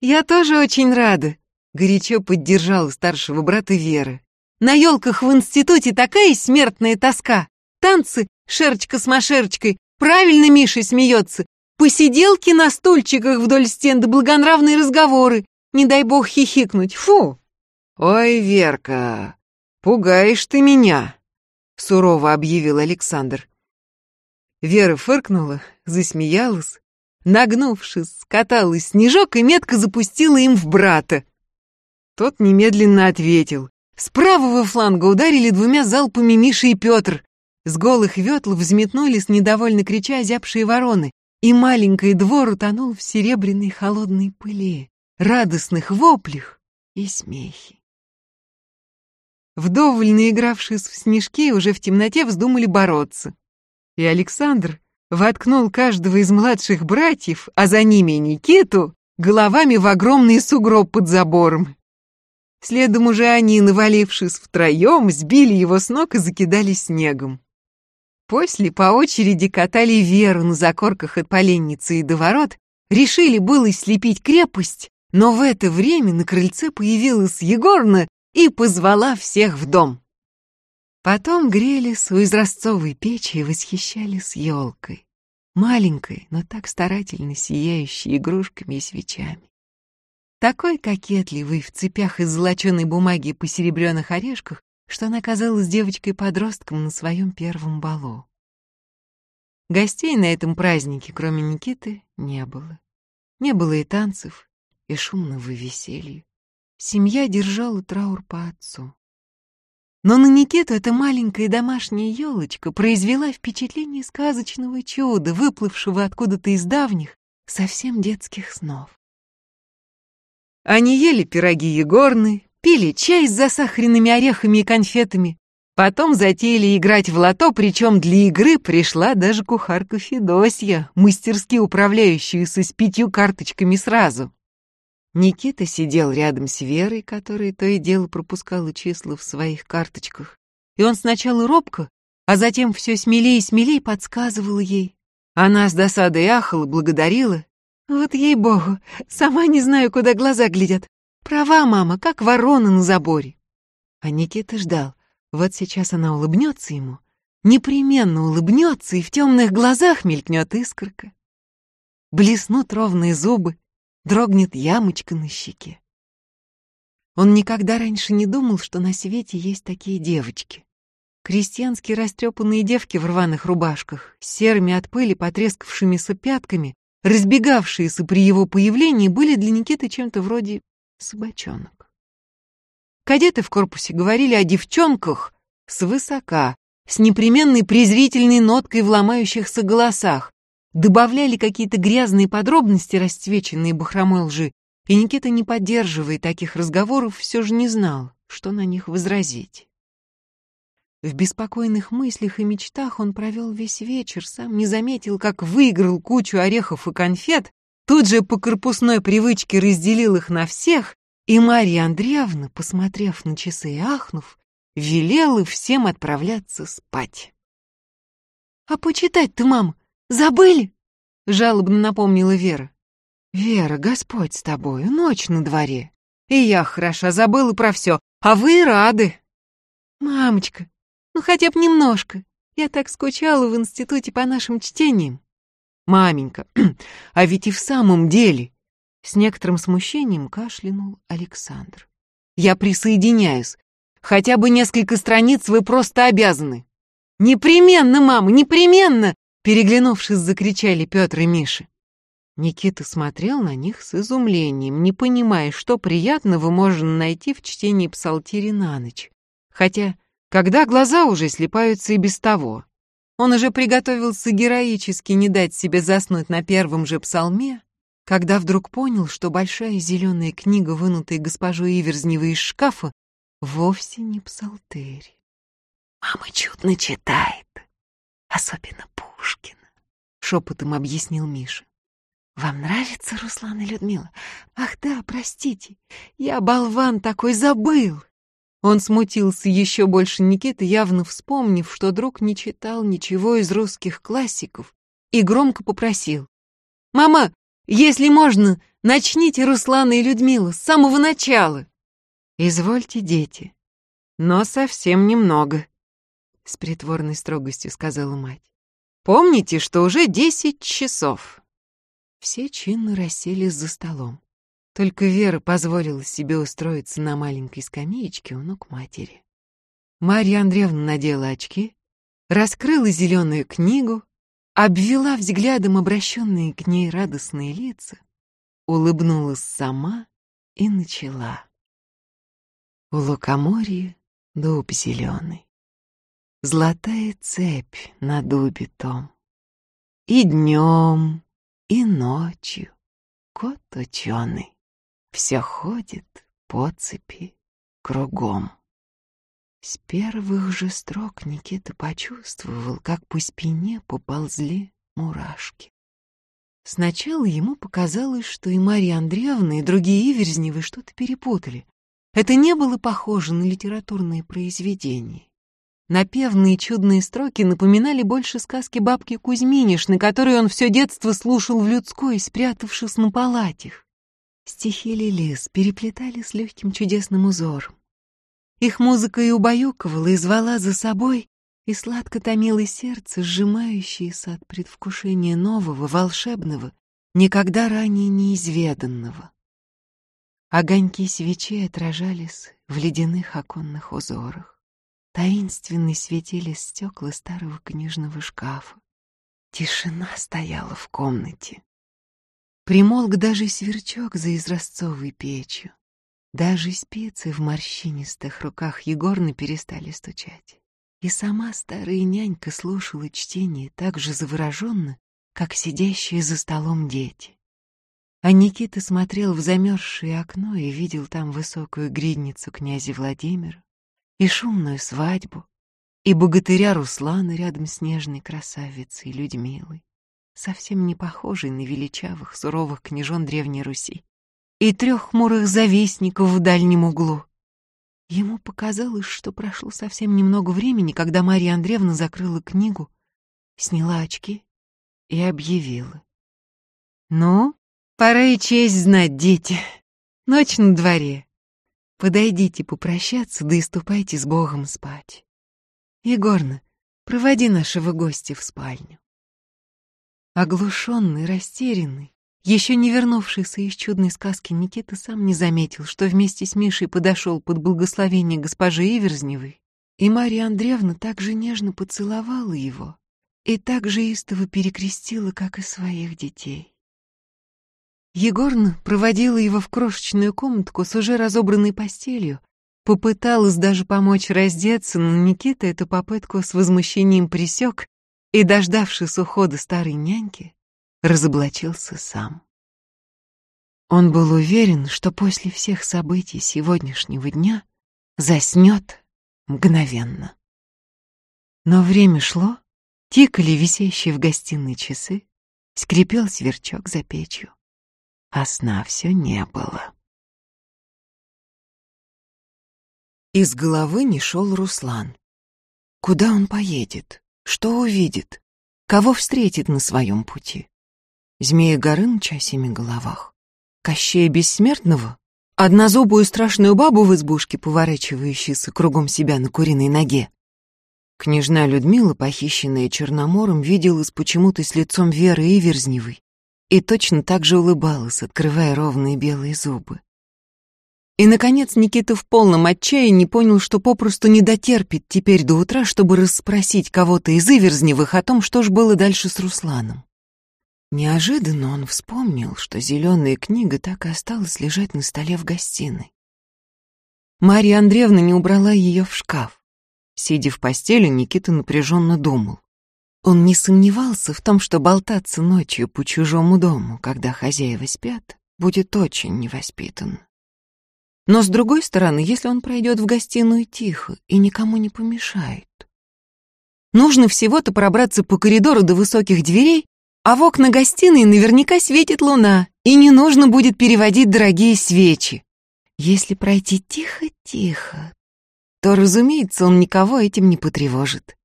«Я тоже очень рада», Горячо поддержала старшего брата Вера. На елках в институте такая смертная тоска. Танцы, шерочка с машерочкой, правильно Миша смеется. Посиделки на стульчиках вдоль стен да благонравные разговоры. Не дай бог хихикнуть. Фу! Ой, Верка, пугаешь ты меня, сурово объявил Александр. Вера фыркнула, засмеялась, нагнувшись, скаталась снежок и метко запустила им в брата. Тот немедленно ответил. С правого фланга ударили двумя залпами Миша и Петр. С голых ветл взметнулись, недовольно крича, озябшие вороны, и маленький двор утонул в серебряной холодной пыли, радостных воплях и смехе. Вдоволь наигравшись в снежки, уже в темноте вздумали бороться. И Александр воткнул каждого из младших братьев, а за ними Никиту, головами в огромный сугроб под забором. Следом уже они, навалившись втроем, сбили его с ног и закидали снегом. После по очереди катали Веру на закорках от поленницы и до ворот, решили было слепить крепость, но в это время на крыльце появилась Егорна и позвала всех в дом. Потом грелись у изразцовой печи и восхищались елкой, маленькой, но так старательно сияющей игрушками и свечами. Такой кокетливый в цепях из золоченой бумаги и посеребренных орешках, что она казалась девочкой-подростком на своем первом балу. Гостей на этом празднике, кроме Никиты, не было. Не было и танцев, и шумного веселья. Семья держала траур по отцу. Но на Никиту эта маленькая домашняя елочка произвела впечатление сказочного чуда, выплывшего откуда-то из давних, совсем детских снов. Они ели пироги егорны, пили чай с засахаренными орехами и конфетами, потом затеяли играть в лото, причем для игры пришла даже кухарка Федосья, мастерски управляющаяся с пятью карточками сразу. Никита сидел рядом с Верой, которая то и дело пропускала числа в своих карточках. И он сначала робко, а затем все смелее и смелее подсказывал ей. Она с досадой ахала, благодарила. Вот ей-богу, сама не знаю, куда глаза глядят. Права, мама, как ворона на заборе. А Никита ждал. Вот сейчас она улыбнется ему, непременно улыбнется, и в темных глазах мелькнет искорка. Блеснут ровные зубы, дрогнет ямочка на щеке. Он никогда раньше не думал, что на свете есть такие девочки. Крестьянские растрепанные девки в рваных рубашках, серыми от пыли потрескавшимися пятками, разбегавшиеся при его появлении, были для Никиты чем-то вроде собачонок. Кадеты в корпусе говорили о девчонках свысока, с непременной презрительной ноткой в ломающихся голосах, добавляли какие-то грязные подробности, расцвеченные бахромой лжи, и Никита, не поддерживая таких разговоров, все же не знал, что на них возразить. В беспокойных мыслях и мечтах он провел весь вечер, сам не заметил, как выиграл кучу орехов и конфет, тут же по корпусной привычке разделил их на всех, и Марья Андреевна, посмотрев на часы и ахнув, велела всем отправляться спать. «А почитать-то, мам, Забыли?» — жалобно напомнила Вера. «Вера, Господь с тобою, ночь на дворе. И я хороша забыла про все, а вы рады». «Мамочка, ну хотя бы немножко. Я так скучала в институте по нашим чтениям». «Маменька, а ведь и в самом деле...» С некоторым смущением кашлянул Александр. «Я присоединяюсь. Хотя бы несколько страниц вы просто обязаны». «Непременно, мама, непременно!» Переглянувшись, закричали Петр и Миша. Никита смотрел на них с изумлением, не понимая, что приятного можно найти в чтении псалтири на ночь. Хотя, когда глаза уже слепаются и без того. Он уже приготовился героически не дать себе заснуть на первом же псалме, когда вдруг понял, что большая зеленая книга, вынутая госпожой Иверзневой из шкафа, вовсе не псалтырь. «Мама чудно читает», особенно Пушкина», — шепотом объяснил Миша. «Вам нравится Руслан и Людмила? Ах да, простите, я болван такой забыл!» Он смутился еще больше Никиты, явно вспомнив, что друг не читал ничего из русских классиков, и громко попросил. «Мама, если можно, начните Руслана и Людмила с самого начала!» «Извольте, дети, но совсем немного», — с притворной строгостью сказала мать. «Помните, что уже десять часов». Все чинно расселись за столом. Только Вера позволила себе устроиться на маленькой скамеечке у ног матери. Марья Андреевна надела очки, раскрыла зеленую книгу, обвела взглядом обращенные к ней радостные лица, улыбнулась сама и начала. У лукоморья дуб зеленый, Золотая цепь на дубе том. И днем, и ночью кот ученый Все ходит по цепи кругом. С первых же строк Никита почувствовал, как по спине поползли мурашки. Сначала ему показалось, что и Марья Андреевна, и другие Иверзневы что-то перепутали. Это не было похоже на литературные произведения. Напевные чудные строки напоминали больше сказки бабки Кузьминишны, которые он все детство слушал в людской, спрятавшись на палатях. Стихи Лилис переплетали с легким чудесным узором. Их музыка и убаюкивала, и звала за собой, и сладко томило сердце, сжимающееся от предвкушения нового, волшебного, никогда ранее неизведанного. Огоньки свечей отражались в ледяных оконных узорах. Таинственно светили стекла старого книжного шкафа. Тишина стояла в комнате. Примолк даже сверчок за изразцовой печью. Даже спицы в морщинистых руках Егорны перестали стучать. И сама старая нянька слушала чтение так же завороженно, как сидящие за столом дети. А Никита смотрел в замерзшее окно и видел там высокую гридницу князя Владимира и шумную свадьбу, и богатыря Руслана рядом с нежной красавицей Людмилой, совсем не похожей на величавых, суровых княжон Древней Руси и трех хмурых завистников в дальнем углу. Ему показалось, что прошло совсем немного времени, когда Марья Андреевна закрыла книгу, сняла очки и объявила. «Ну, пора и честь знать, дети. Ночь на дворе. Подойдите попрощаться, да и ступайте с Богом спать. Егорна, проводи нашего гостя в спальню». Оглушенный, растерянный, еще не вернувшийся из чудной сказки Никита сам не заметил, что вместе с Мишей подошел под благословение госпожи Иверзневой, и Марья Андреевна так же нежно поцеловала его и так же истово перекрестила, как и своих детей. Егорна проводила его в крошечную комнатку с уже разобранной постелью, попыталась даже помочь раздеться, но Никита эту попытку с возмущением присек и, дождавшись ухода старой няньки, разоблачился сам. Он был уверен, что после всех событий сегодняшнего дня заснет мгновенно. Но время шло, тикали висящие в гостиной часы, скрипел сверчок за печью, а сна все не было. Из головы не шел Руслан. Куда он поедет? Что увидит? Кого встретит на своем пути? Змея Горыныча о семи головах, Кощея Бессмертного, однозубую страшную бабу в избушке, поворачивающуюся кругом себя на куриной ноге. Княжна Людмила, похищенная Черномором, виделась почему-то с лицом Веры Иверзневой и точно так же улыбалась, открывая ровные белые зубы. И, наконец, Никита в полном отчаянии понял, что попросту не дотерпит теперь до утра, чтобы расспросить кого-то из Иверзневых о том, что ж было дальше с Русланом. Неожиданно он вспомнил, что зеленая книга так и осталась лежать на столе в гостиной. Марья Андреевна не убрала ее в шкаф. Сидя в постели, Никита напряженно думал. Он не сомневался в том, что болтаться ночью по чужому дому, когда хозяева спят, будет очень невоспитанно. Но с другой стороны, если он пройдет в гостиную тихо и никому не помешает, нужно всего-то пробраться по коридору до высоких дверей а в окна гостиной наверняка светит луна, и не нужно будет переводить дорогие свечи. Если пройти тихо-тихо, то, разумеется, он никого этим не потревожит.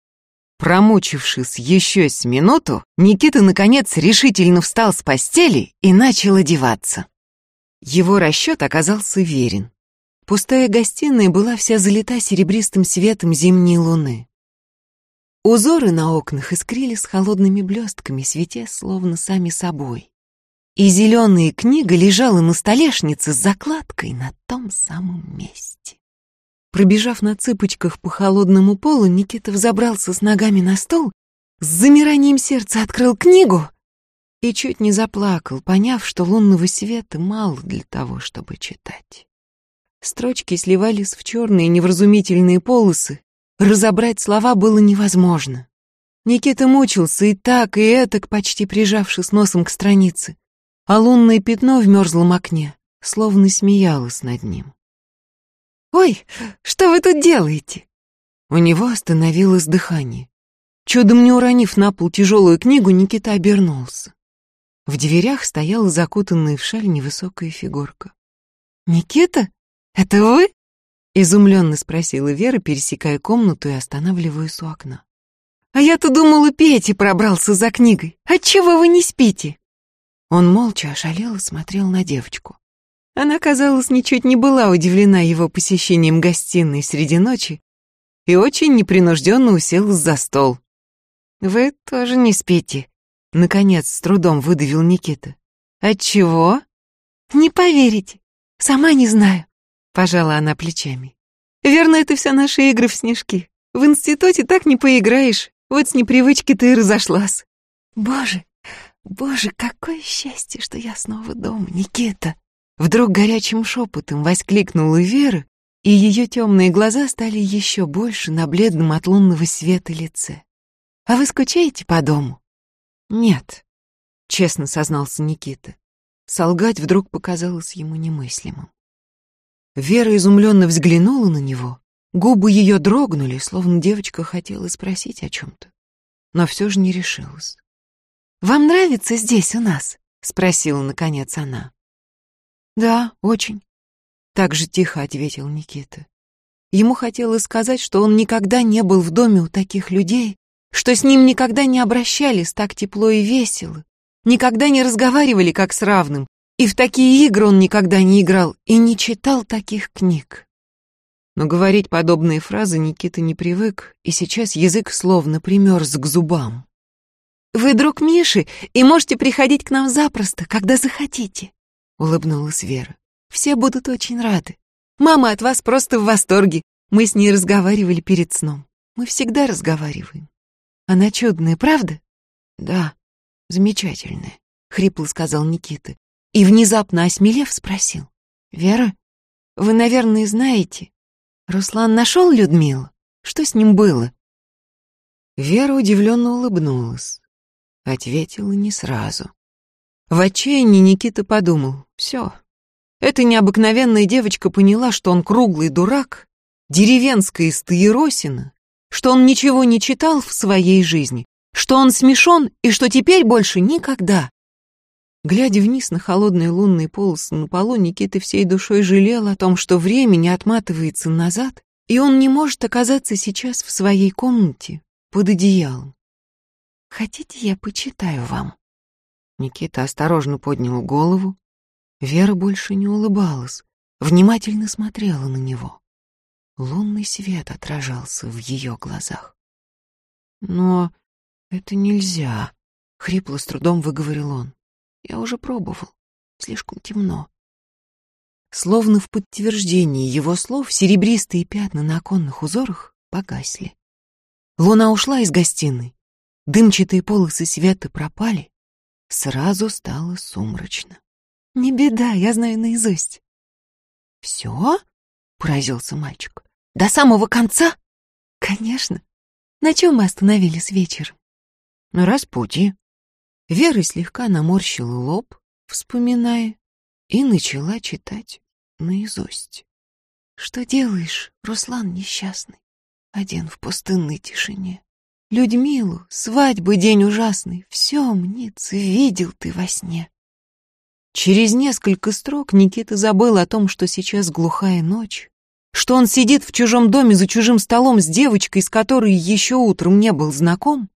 Промучившись еще с минуту, Никита, наконец, решительно встал с постели и начал одеваться. Его расчет оказался верен. Пустая гостиная была вся залита серебристым светом зимней луны. Узоры на окнах искрились холодными блестками, светя словно сами собой. И зеленая книга лежала на столешнице с закладкой на том самом месте. Пробежав на цыпочках по холодному полу, Никита взобрался с ногами на стол, с замиранием сердца открыл книгу и чуть не заплакал, поняв, что лунного света мало для того, чтобы читать. Строчки сливались в черные невразумительные полосы, Разобрать слова было невозможно. Никита мучился и так, и этак, почти прижавшись носом к странице, а лунное пятно в мерзлом окне словно смеялось над ним. «Ой, что вы тут делаете?» У него остановилось дыхание. Чудом не уронив на пол тяжелую книгу, Никита обернулся. В дверях стояла закутанная в шаль невысокая фигурка. «Никита, это вы?» Изумленно спросила Вера, пересекая комнату и останавливаясь у окна. «А я-то думала, Петя пробрался за книгой. Отчего вы не спите?» Он молча ошалел и смотрел на девочку. Она, казалось, ничуть не была удивлена его посещением гостиной среди ночи и очень непринужденно уселась за стол. «Вы тоже не спите», — наконец с трудом выдавил Никита. «Отчего?» «Не поверите. Сама не знаю. Пожала она плечами. Верно, это все наши игры в снежки. В институте так не поиграешь. Вот с непривычки ты и разошлась. Боже, боже, какое счастье, что я снова дома, Никита. Вдруг горячим шепотом воскликнула Вера, и ее темные глаза стали еще больше на бледном от лунного света лице. «А вы скучаете по дому?» «Нет», — честно сознался Никита. Солгать вдруг показалось ему немыслимым. Вера изумленно взглянула на него, губы ее дрогнули, словно девочка хотела спросить о чем-то, но все же не решилась. «Вам нравится здесь у нас?» — спросила, наконец, она. «Да, очень», — так же тихо ответил Никита. Ему хотелось сказать, что он никогда не был в доме у таких людей, что с ним никогда не обращались так тепло и весело, никогда не разговаривали как с равным, и в такие игры он никогда не играл и не читал таких книг. Но говорить подобные фразы Никита не привык, и сейчас язык словно примерз к зубам. «Вы друг Миши и можете приходить к нам запросто, когда захотите», — улыбнулась Вера. «Все будут очень рады. Мама от вас просто в восторге. Мы с ней разговаривали перед сном. Мы всегда разговариваем. Она чудная, правда?» «Да, замечательная», — хрипло сказал Никита. И внезапно осмелев спросил. «Вера, вы, наверное, знаете, Руслан нашел Людмилу? Что с ним было?» Вера удивленно улыбнулась. Ответила не сразу. В отчаянии Никита подумал, все. Эта необыкновенная девочка поняла, что он круглый дурак, деревенская из Таиросина, что он ничего не читал в своей жизни, что он смешон и что теперь больше никогда. Глядя вниз на холодные лунные полосы на полу, Никита всей душой жалел о том, что время не отматывается назад, и он не может оказаться сейчас в своей комнате под одеялом. Хотите, я почитаю вам?» Никита осторожно поднял голову. Вера больше не улыбалась, внимательно смотрела на него. Лунный свет отражался в ее глазах. «Но это нельзя», — хрипло с трудом выговорил он. «Я уже пробовал. Слишком темно». Словно в подтверждении его слов серебристые пятна на оконных узорах погасли. Луна ушла из гостиной, Дымчатые полосы света пропали, сразу стало сумрачно. «Не беда, я знаю наизусть». «Все?» — поразился мальчик. «До самого конца?» «Конечно. На чем мы остановились вечером?» «На распутье». Вера слегка наморщила лоб, вспоминая, и начала читать наизусть. «Что делаешь, Руслан несчастный, один в пустынной тишине?» Людмилу, свадьбы день ужасный, все мнится, видел ты во сне. Через несколько строк Никита забыл о том, что сейчас глухая ночь, что он сидит в чужом доме за чужим столом с девочкой, с которой еще утром не был знаком,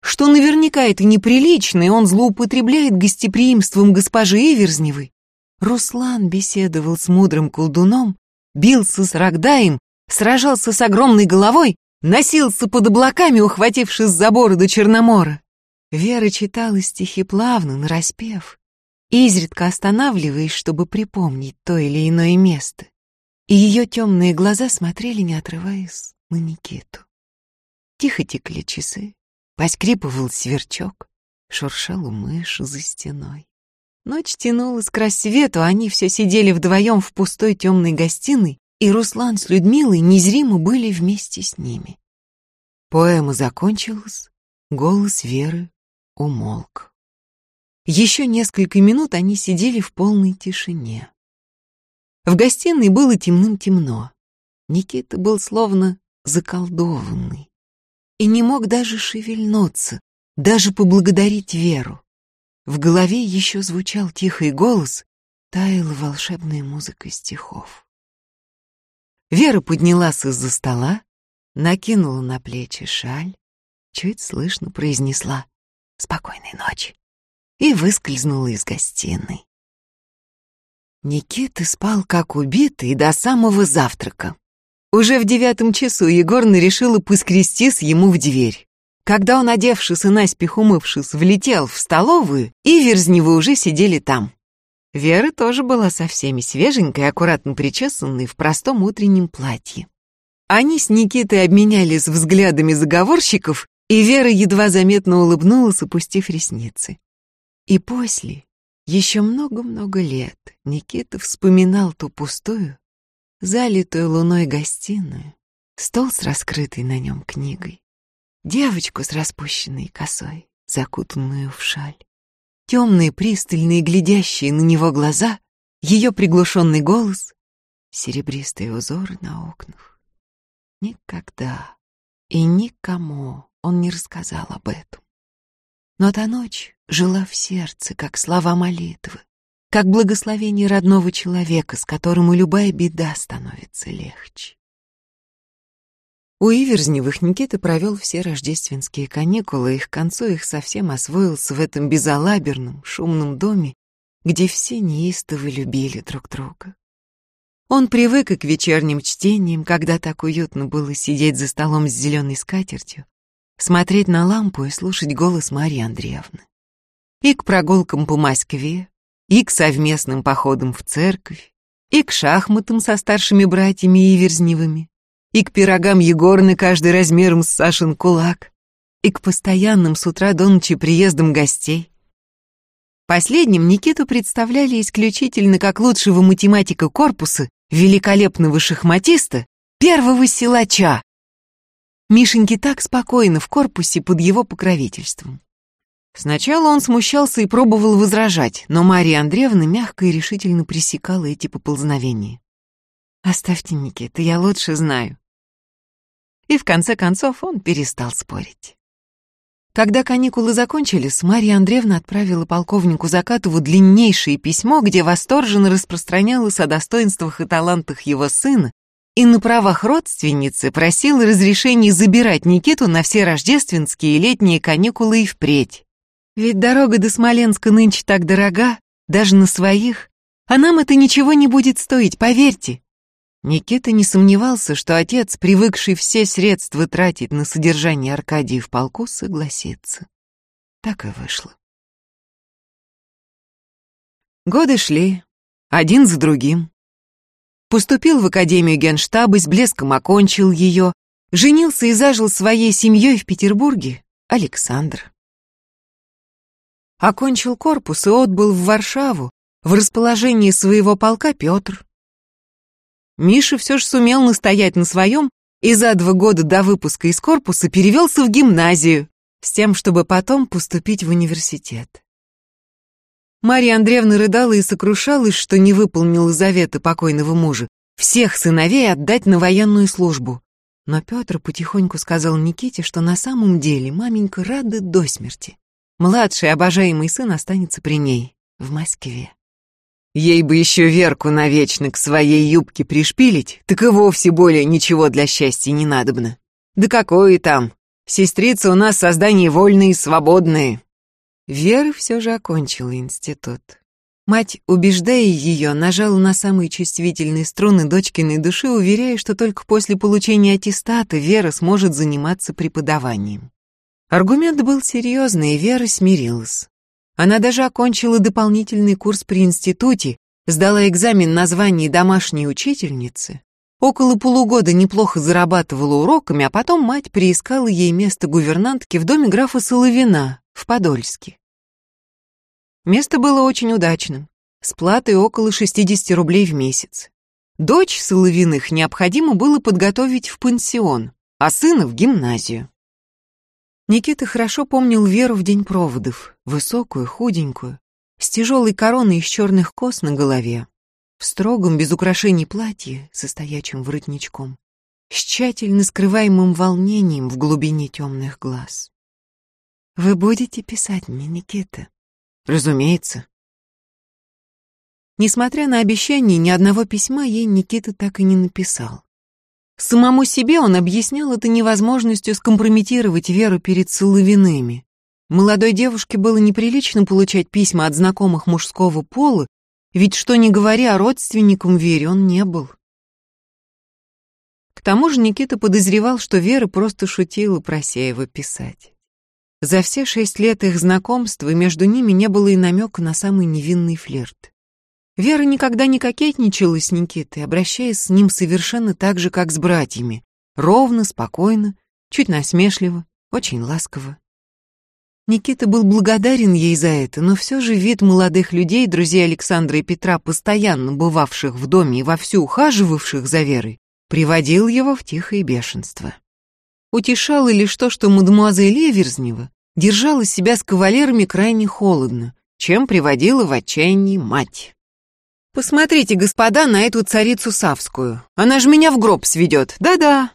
что наверняка это неприлично, и он злоупотребляет гостеприимством госпожи Иверзневой. Руслан беседовал с мудрым колдуном, бился с Рогдаем, сражался с огромной головой, носился под облаками, ухватившись за бороду Черномора. Вера читала стихи плавно, нараспев, изредка останавливаясь, чтобы припомнить то или иное место. И ее темные глаза смотрели, не отрываясь, на Никиту. Тихо текли часы, поскрипывал сверчок, шуршала мышь за стеной. Ночь тянулась к рассвету, они все сидели вдвоем в пустой темной гостиной, и Руслан с Людмилой незримо были вместе с ними. Поэма закончилась, голос Веры умолк. Еще несколько минут они сидели в полной тишине. В гостиной было темным-темно. Никита был словно заколдованный и не мог даже шевельнуться, даже поблагодарить Веру. В голове еще звучал тихий голос, таяла волшебная музыка стихов. Вера поднялась из-за стола, накинула на плечи шаль, чуть слышно произнесла «Спокойной ночи» и выскользнула из гостиной. Никита спал как убитый до самого завтрака. Уже в девятом часу Егорна решила поскрестись ему в дверь. Когда он, одевшись и наспех умывшись, влетел в столовую, и Верзневы уже сидели там. Вера тоже была со всеми свеженькой, аккуратно причесанной в простом утреннем платье. Они с Никитой обменялись взглядами заговорщиков, и Вера едва заметно улыбнулась, опустив ресницы. И после, Еще много-много лет Никита вспоминал ту пустую, залитую луной гостиную, стол с раскрытой на нем книгой, девочку с распущенной косой, закутанную в шаль, темные, пристальные, глядящие на него глаза, ее приглушенный голос, серебристые узоры на окнах. Никогда и никому он не рассказал об этом. Но та ночь жила в сердце, как слова молитвы, как благословение родного человека, с которым и любая беда становится легче. У Иверзневых Никита провел все рождественские каникулы, и к концу их совсем освоился в этом безалаберном, шумном доме, где все неистово любили друг друга. Он привык и к вечерним чтениям, когда так уютно было сидеть за столом с зеленой скатертью, смотреть на лампу и слушать голос Марьи Андреевны. И к прогулкам по Москве, и к совместным походам в церковь, и к шахматам со старшими братьями Иверзневыми, и к пирогам Егорны каждый размером с Сашин кулак, и к постоянным с утра до ночи приездам гостей. Последним Никиту представляли исключительно как лучшего математика корпуса, великолепного шахматиста, первого силача, Мишеньке так спокойно в корпусе под его покровительством. Сначала он смущался и пробовал возражать, но Мария Андреевна мягко и решительно пресекала эти поползновения. «Оставьте, Никита, я лучше знаю». И в конце концов он перестал спорить. Когда каникулы закончились, Мария Андреевна отправила полковнику Закатову длиннейшее письмо, где восторженно распространялось о достоинствах и талантах его сына и на правах родственницы просила разрешения забирать Никиту на все рождественские и летние каникулы и впредь. Ведь дорога до Смоленска нынче так дорога, даже на своих, а нам это ничего не будет стоить, поверьте. Никита не сомневался, что отец, привыкший все средства тратить на содержание Аркадии в полку, согласится. Так и вышло. Годы шли, один за другим. Поступил в Академию Генштаба, с блеском окончил ее, женился и зажил своей семьей в Петербурге Александр. Окончил корпус и отбыл в Варшаву, в расположении своего полка Петр. Миша все же сумел настоять на своем и за два года до выпуска из корпуса перевелся в гимназию, с тем, чтобы потом поступить в университет. Марья Андреевна рыдала и сокрушалась, что не выполнила завета покойного мужа всех сыновей отдать на военную службу. Но Петр потихоньку сказал Никите, что на самом деле маменька рада до смерти. Младший обожаемый сын останется при ней, в Москве. Ей бы еще Верку навечно к своей юбке пришпилить, так и вовсе более ничего для счастья не надобно. Да какое там! Сестрицы у нас создания вольные и свободные. Вера все же окончила институт. Мать, убеждая ее, нажала на самые чувствительные струны дочкиной души, уверяя, что только после получения аттестата Вера сможет заниматься преподаванием. Аргумент был серьезный, и Вера смирилась. Она даже окончила дополнительный курс при институте, сдала экзамен на звание домашней учительницы, около полугода неплохо зарабатывала уроками, а потом мать приискала ей место гувернантки в доме графа Соловина в Подольске. Место было очень удачным, с платой около 60 рублей в месяц. Дочь Соловиных необходимо было подготовить в пансион, а сына в гимназию. Никита хорошо помнил Веру в день проводов, высокую, худенькую, с тяжелой короной из черных кос на голове, в строгом, без украшений платье со стоячим воротничком, с тщательно скрываемым волнением в глубине темных глаз. Вы будете писать мне, Никита? Разумеется. Несмотря на обещание, ни одного письма ей Никита так и не написал. Самому себе он объяснял это невозможностью скомпрометировать Веру перед Соловиными. Молодой девушке было неприлично получать письма от знакомых мужского пола, ведь что ни говоря, родственником Вере он не был. К тому же Никита подозревал, что Вера просто шутила, прося его писать. За все шесть лет их знакомства между ними не было и намека на самый невинный флирт. Вера никогда не кокетничала с Никитой, обращаясь с ним совершенно так же, как с братьями. Ровно, спокойно, чуть насмешливо, очень ласково. Никита был благодарен ей за это, но все же вид молодых людей, друзей Александра и Петра, постоянно бывавших в доме и вовсю ухаживавших за Верой, приводил его в тихое бешенство. Утешало лишь то, что мадемуазель Эверзнева держала себя с кавалерами крайне холодно, чем приводила в отчаяние мать. «Посмотрите, господа, на эту царицу Савскую. Она же меня в гроб сведет. Да-да.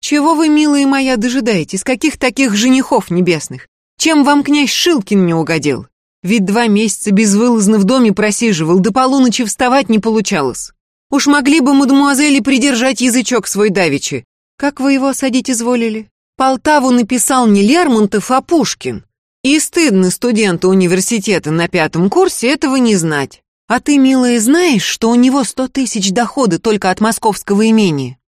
Чего вы, милые моя, дожидаетесь? Каких таких женихов небесных? Чем вам князь Шилкин не угодил? Ведь два месяца безвылазно в доме просиживал, до полуночи вставать не получалось. Уж могли бы мадемуазели придержать язычок свой давичи. Как вы его осадить изволили? Полтаву написал не Лермонтов, а Пушкин. И стыдно студенту университета на пятом курсе этого не знать. А ты, милая, знаешь, что у него сто тысяч дохода только от московского имения?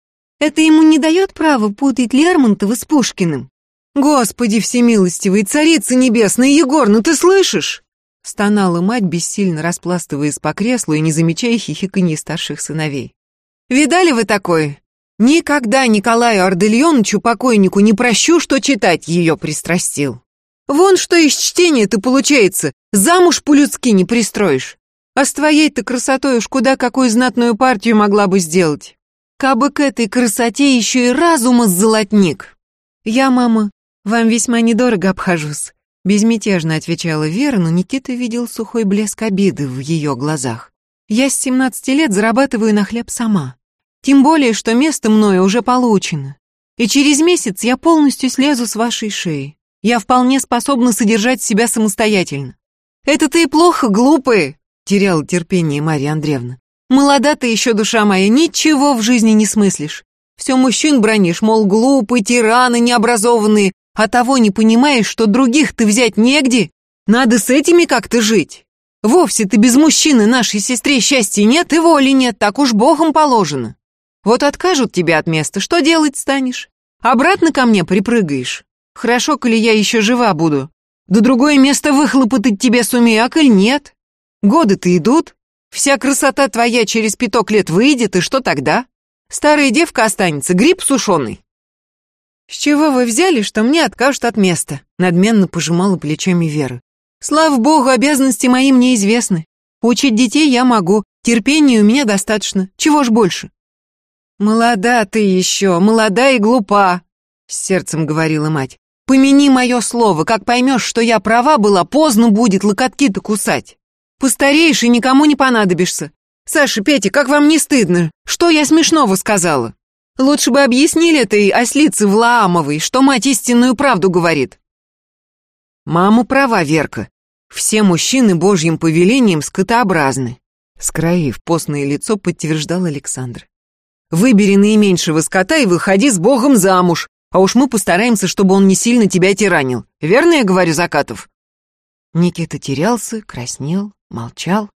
Это ему не дает права путать Лермонтова с Пушкиным. Господи всемилостивый, царица небесная, Егор, ну ты слышишь? Стонала мать, бессильно распластываясь по креслу и не замечая хихиканье старших сыновей. «Видали вы такое? Никогда Николаю Ардельоновичу, покойнику, не прощу, что читать ее пристрастил. Вон что из чтения-то получается, замуж по-людски не пристроишь. А с твоей-то красотой уж куда какую знатную партию могла бы сделать. Кабы к этой красоте еще и разума золотник. Я, мама, вам весьма недорого обхожусь. Безмятежно отвечала Вера, но Никита видел сухой блеск обиды в ее глазах. Я с 17 лет зарабатываю на хлеб сама. Тем более, что место мною уже получено. И через месяц я полностью слезу с вашей шеи. Я вполне способна содержать себя самостоятельно. Это ты плохо, глупые, теряла терпение Марья Андреевна. Молода ты еще, душа моя, ничего в жизни не смыслишь. Все мужчин бронишь, мол, глупые, тираны, необразованные, а того не понимаешь, что других ты взять негде. Надо с этими как-то жить. Вовсе ты без мужчины нашей сестре счастья нет и воли нет, так уж богом положено. Вот откажут тебя от места, что делать станешь? Обратно ко мне припрыгаешь. Хорошо, коли я еще жива буду. Да другое место выхлопотать тебе сумею, а коль нет? Годы-то идут, вся красота твоя через пяток лет выйдет, и что тогда? Старая девка останется, гриб сушеный. С чего вы взяли, что мне откажут от места? Надменно пожимала плечами Вера. Слава богу, обязанности мои мне известны. Учить детей я могу, терпения у меня достаточно. Чего ж больше? Молода ты еще, молода и глупа, с сердцем говорила мать. Помяни мое слово, как поймешь, что я права была, поздно будет локотки-то кусать. Постареешь и никому не понадобишься. Саша, Петя, как вам не стыдно? Что я смешного сказала? Лучше бы объяснили этой ослице Влаамовой, что мать истинную правду говорит. Мама права, Верка. Все мужчины божьим повелением скотообразны. Скроив постное лицо, подтверждал Александр. Выбери наименьшего скота и выходи с Богом замуж, а уж мы постараемся, чтобы он не сильно тебя тиранил. Верно я говорю, Закатов? Никита терялся, краснел, молчал.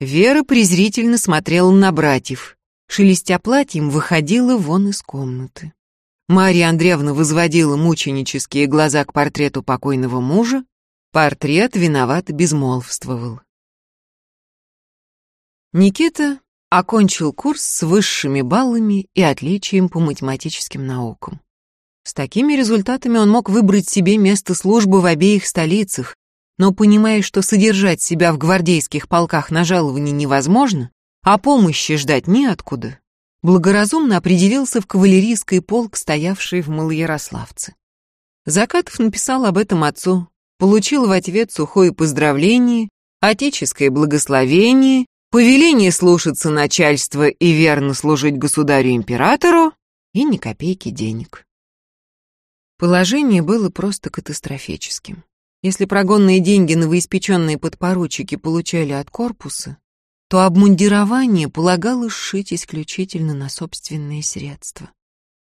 Вера презрительно смотрела на братьев. Шелестя платьем, выходила вон из комнаты. Марья Андреевна возводила мученические глаза к портрету покойного мужа. Портрет виновато безмолвствовал. Никита окончил курс с высшими баллами и отличием по математическим наукам. С такими результатами он мог выбрать себе место службы в обеих столицах, но понимая, что содержать себя в гвардейских полках на жаловании невозможно, а помощи ждать неоткуда, благоразумно определился в кавалерийский полк, стоявший в Малоярославце. Закатов написал об этом отцу, получил в ответ сухое поздравление, отеческое благословение, повеление слушаться начальства и верно служить государю-императору и ни копейки денег. Положение было просто катастрофическим. Если прогонные деньги новоиспеченные подпоручики получали от корпуса, то обмундирование полагалось сшить исключительно на собственные средства.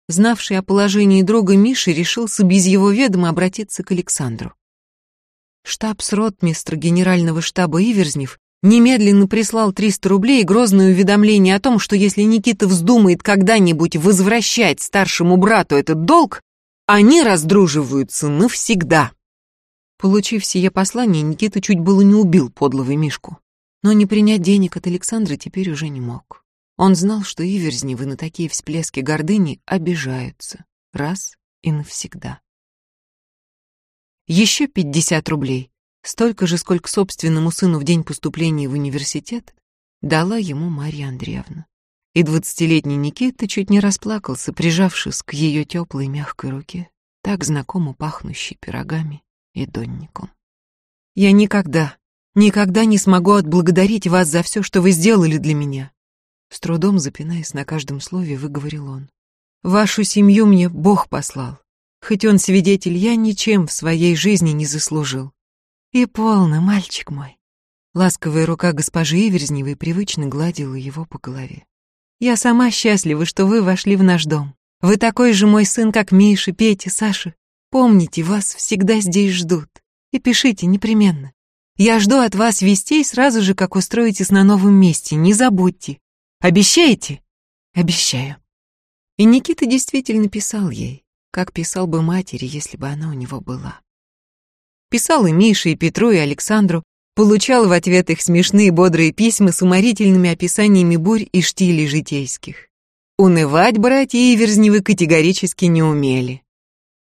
Знавший о положении друга Миши решился без его ведома обратиться к Александру. Штабс-ротмистр генерального штаба Иверзнев немедленно прислал 300 рублей и грозное уведомление о том, что если Никита вздумает когда-нибудь возвращать старшему брату этот долг, они раздруживаются навсегда. Получив сие послание, Никита чуть было не убил подлого Мишку. Но не принять денег от Александра теперь уже не мог. Он знал, что Иверзневы на такие всплески гордыни обижаются раз и навсегда. Еще 50 рублей, столько же, сколько собственному сыну в день поступления в университет, дала ему Марья Андреевна. И двадцатилетний Никита чуть не расплакался, прижавшись к ее теплой мягкой руке, так знакомо пахнущей пирогами и донником. «Я никогда, никогда не смогу отблагодарить вас за все, что вы сделали для меня», с трудом запинаясь на каждом слове, выговорил он. «Вашу семью мне Бог послал. Хоть он свидетель, я ничем в своей жизни не заслужил. И полно, мальчик мой. Ласковая рука госпожи Иверзневой привычно гладила его по голове. Я сама счастлива, что вы вошли в наш дом. Вы такой же мой сын, как Миша, Петя, Саша. Помните, вас всегда здесь ждут. И пишите непременно. Я жду от вас вестей сразу же, как устроитесь на новом месте. Не забудьте. Обещаете? Обещаю. И Никита действительно писал ей как писал бы матери, если бы она у него была. Писал и Мише, и Петру, и Александру, получал в ответ их смешные бодрые письма с уморительными описаниями бурь и штилей житейских. Унывать братья Иверзневы категорически не умели.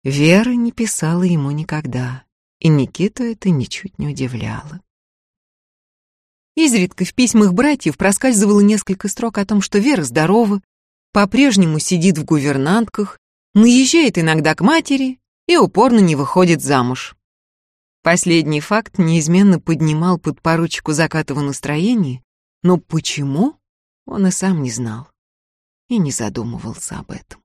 Вера не писала ему никогда, и Никиту это ничуть не удивляло. Изредка в письмах братьев проскальзывало несколько строк о том, что Вера здорова, по-прежнему сидит в гувернантках наезжает иногда к матери и упорно не выходит замуж. Последний факт неизменно поднимал под поручику Закатова настроение, но почему, он и сам не знал и не задумывался об этом.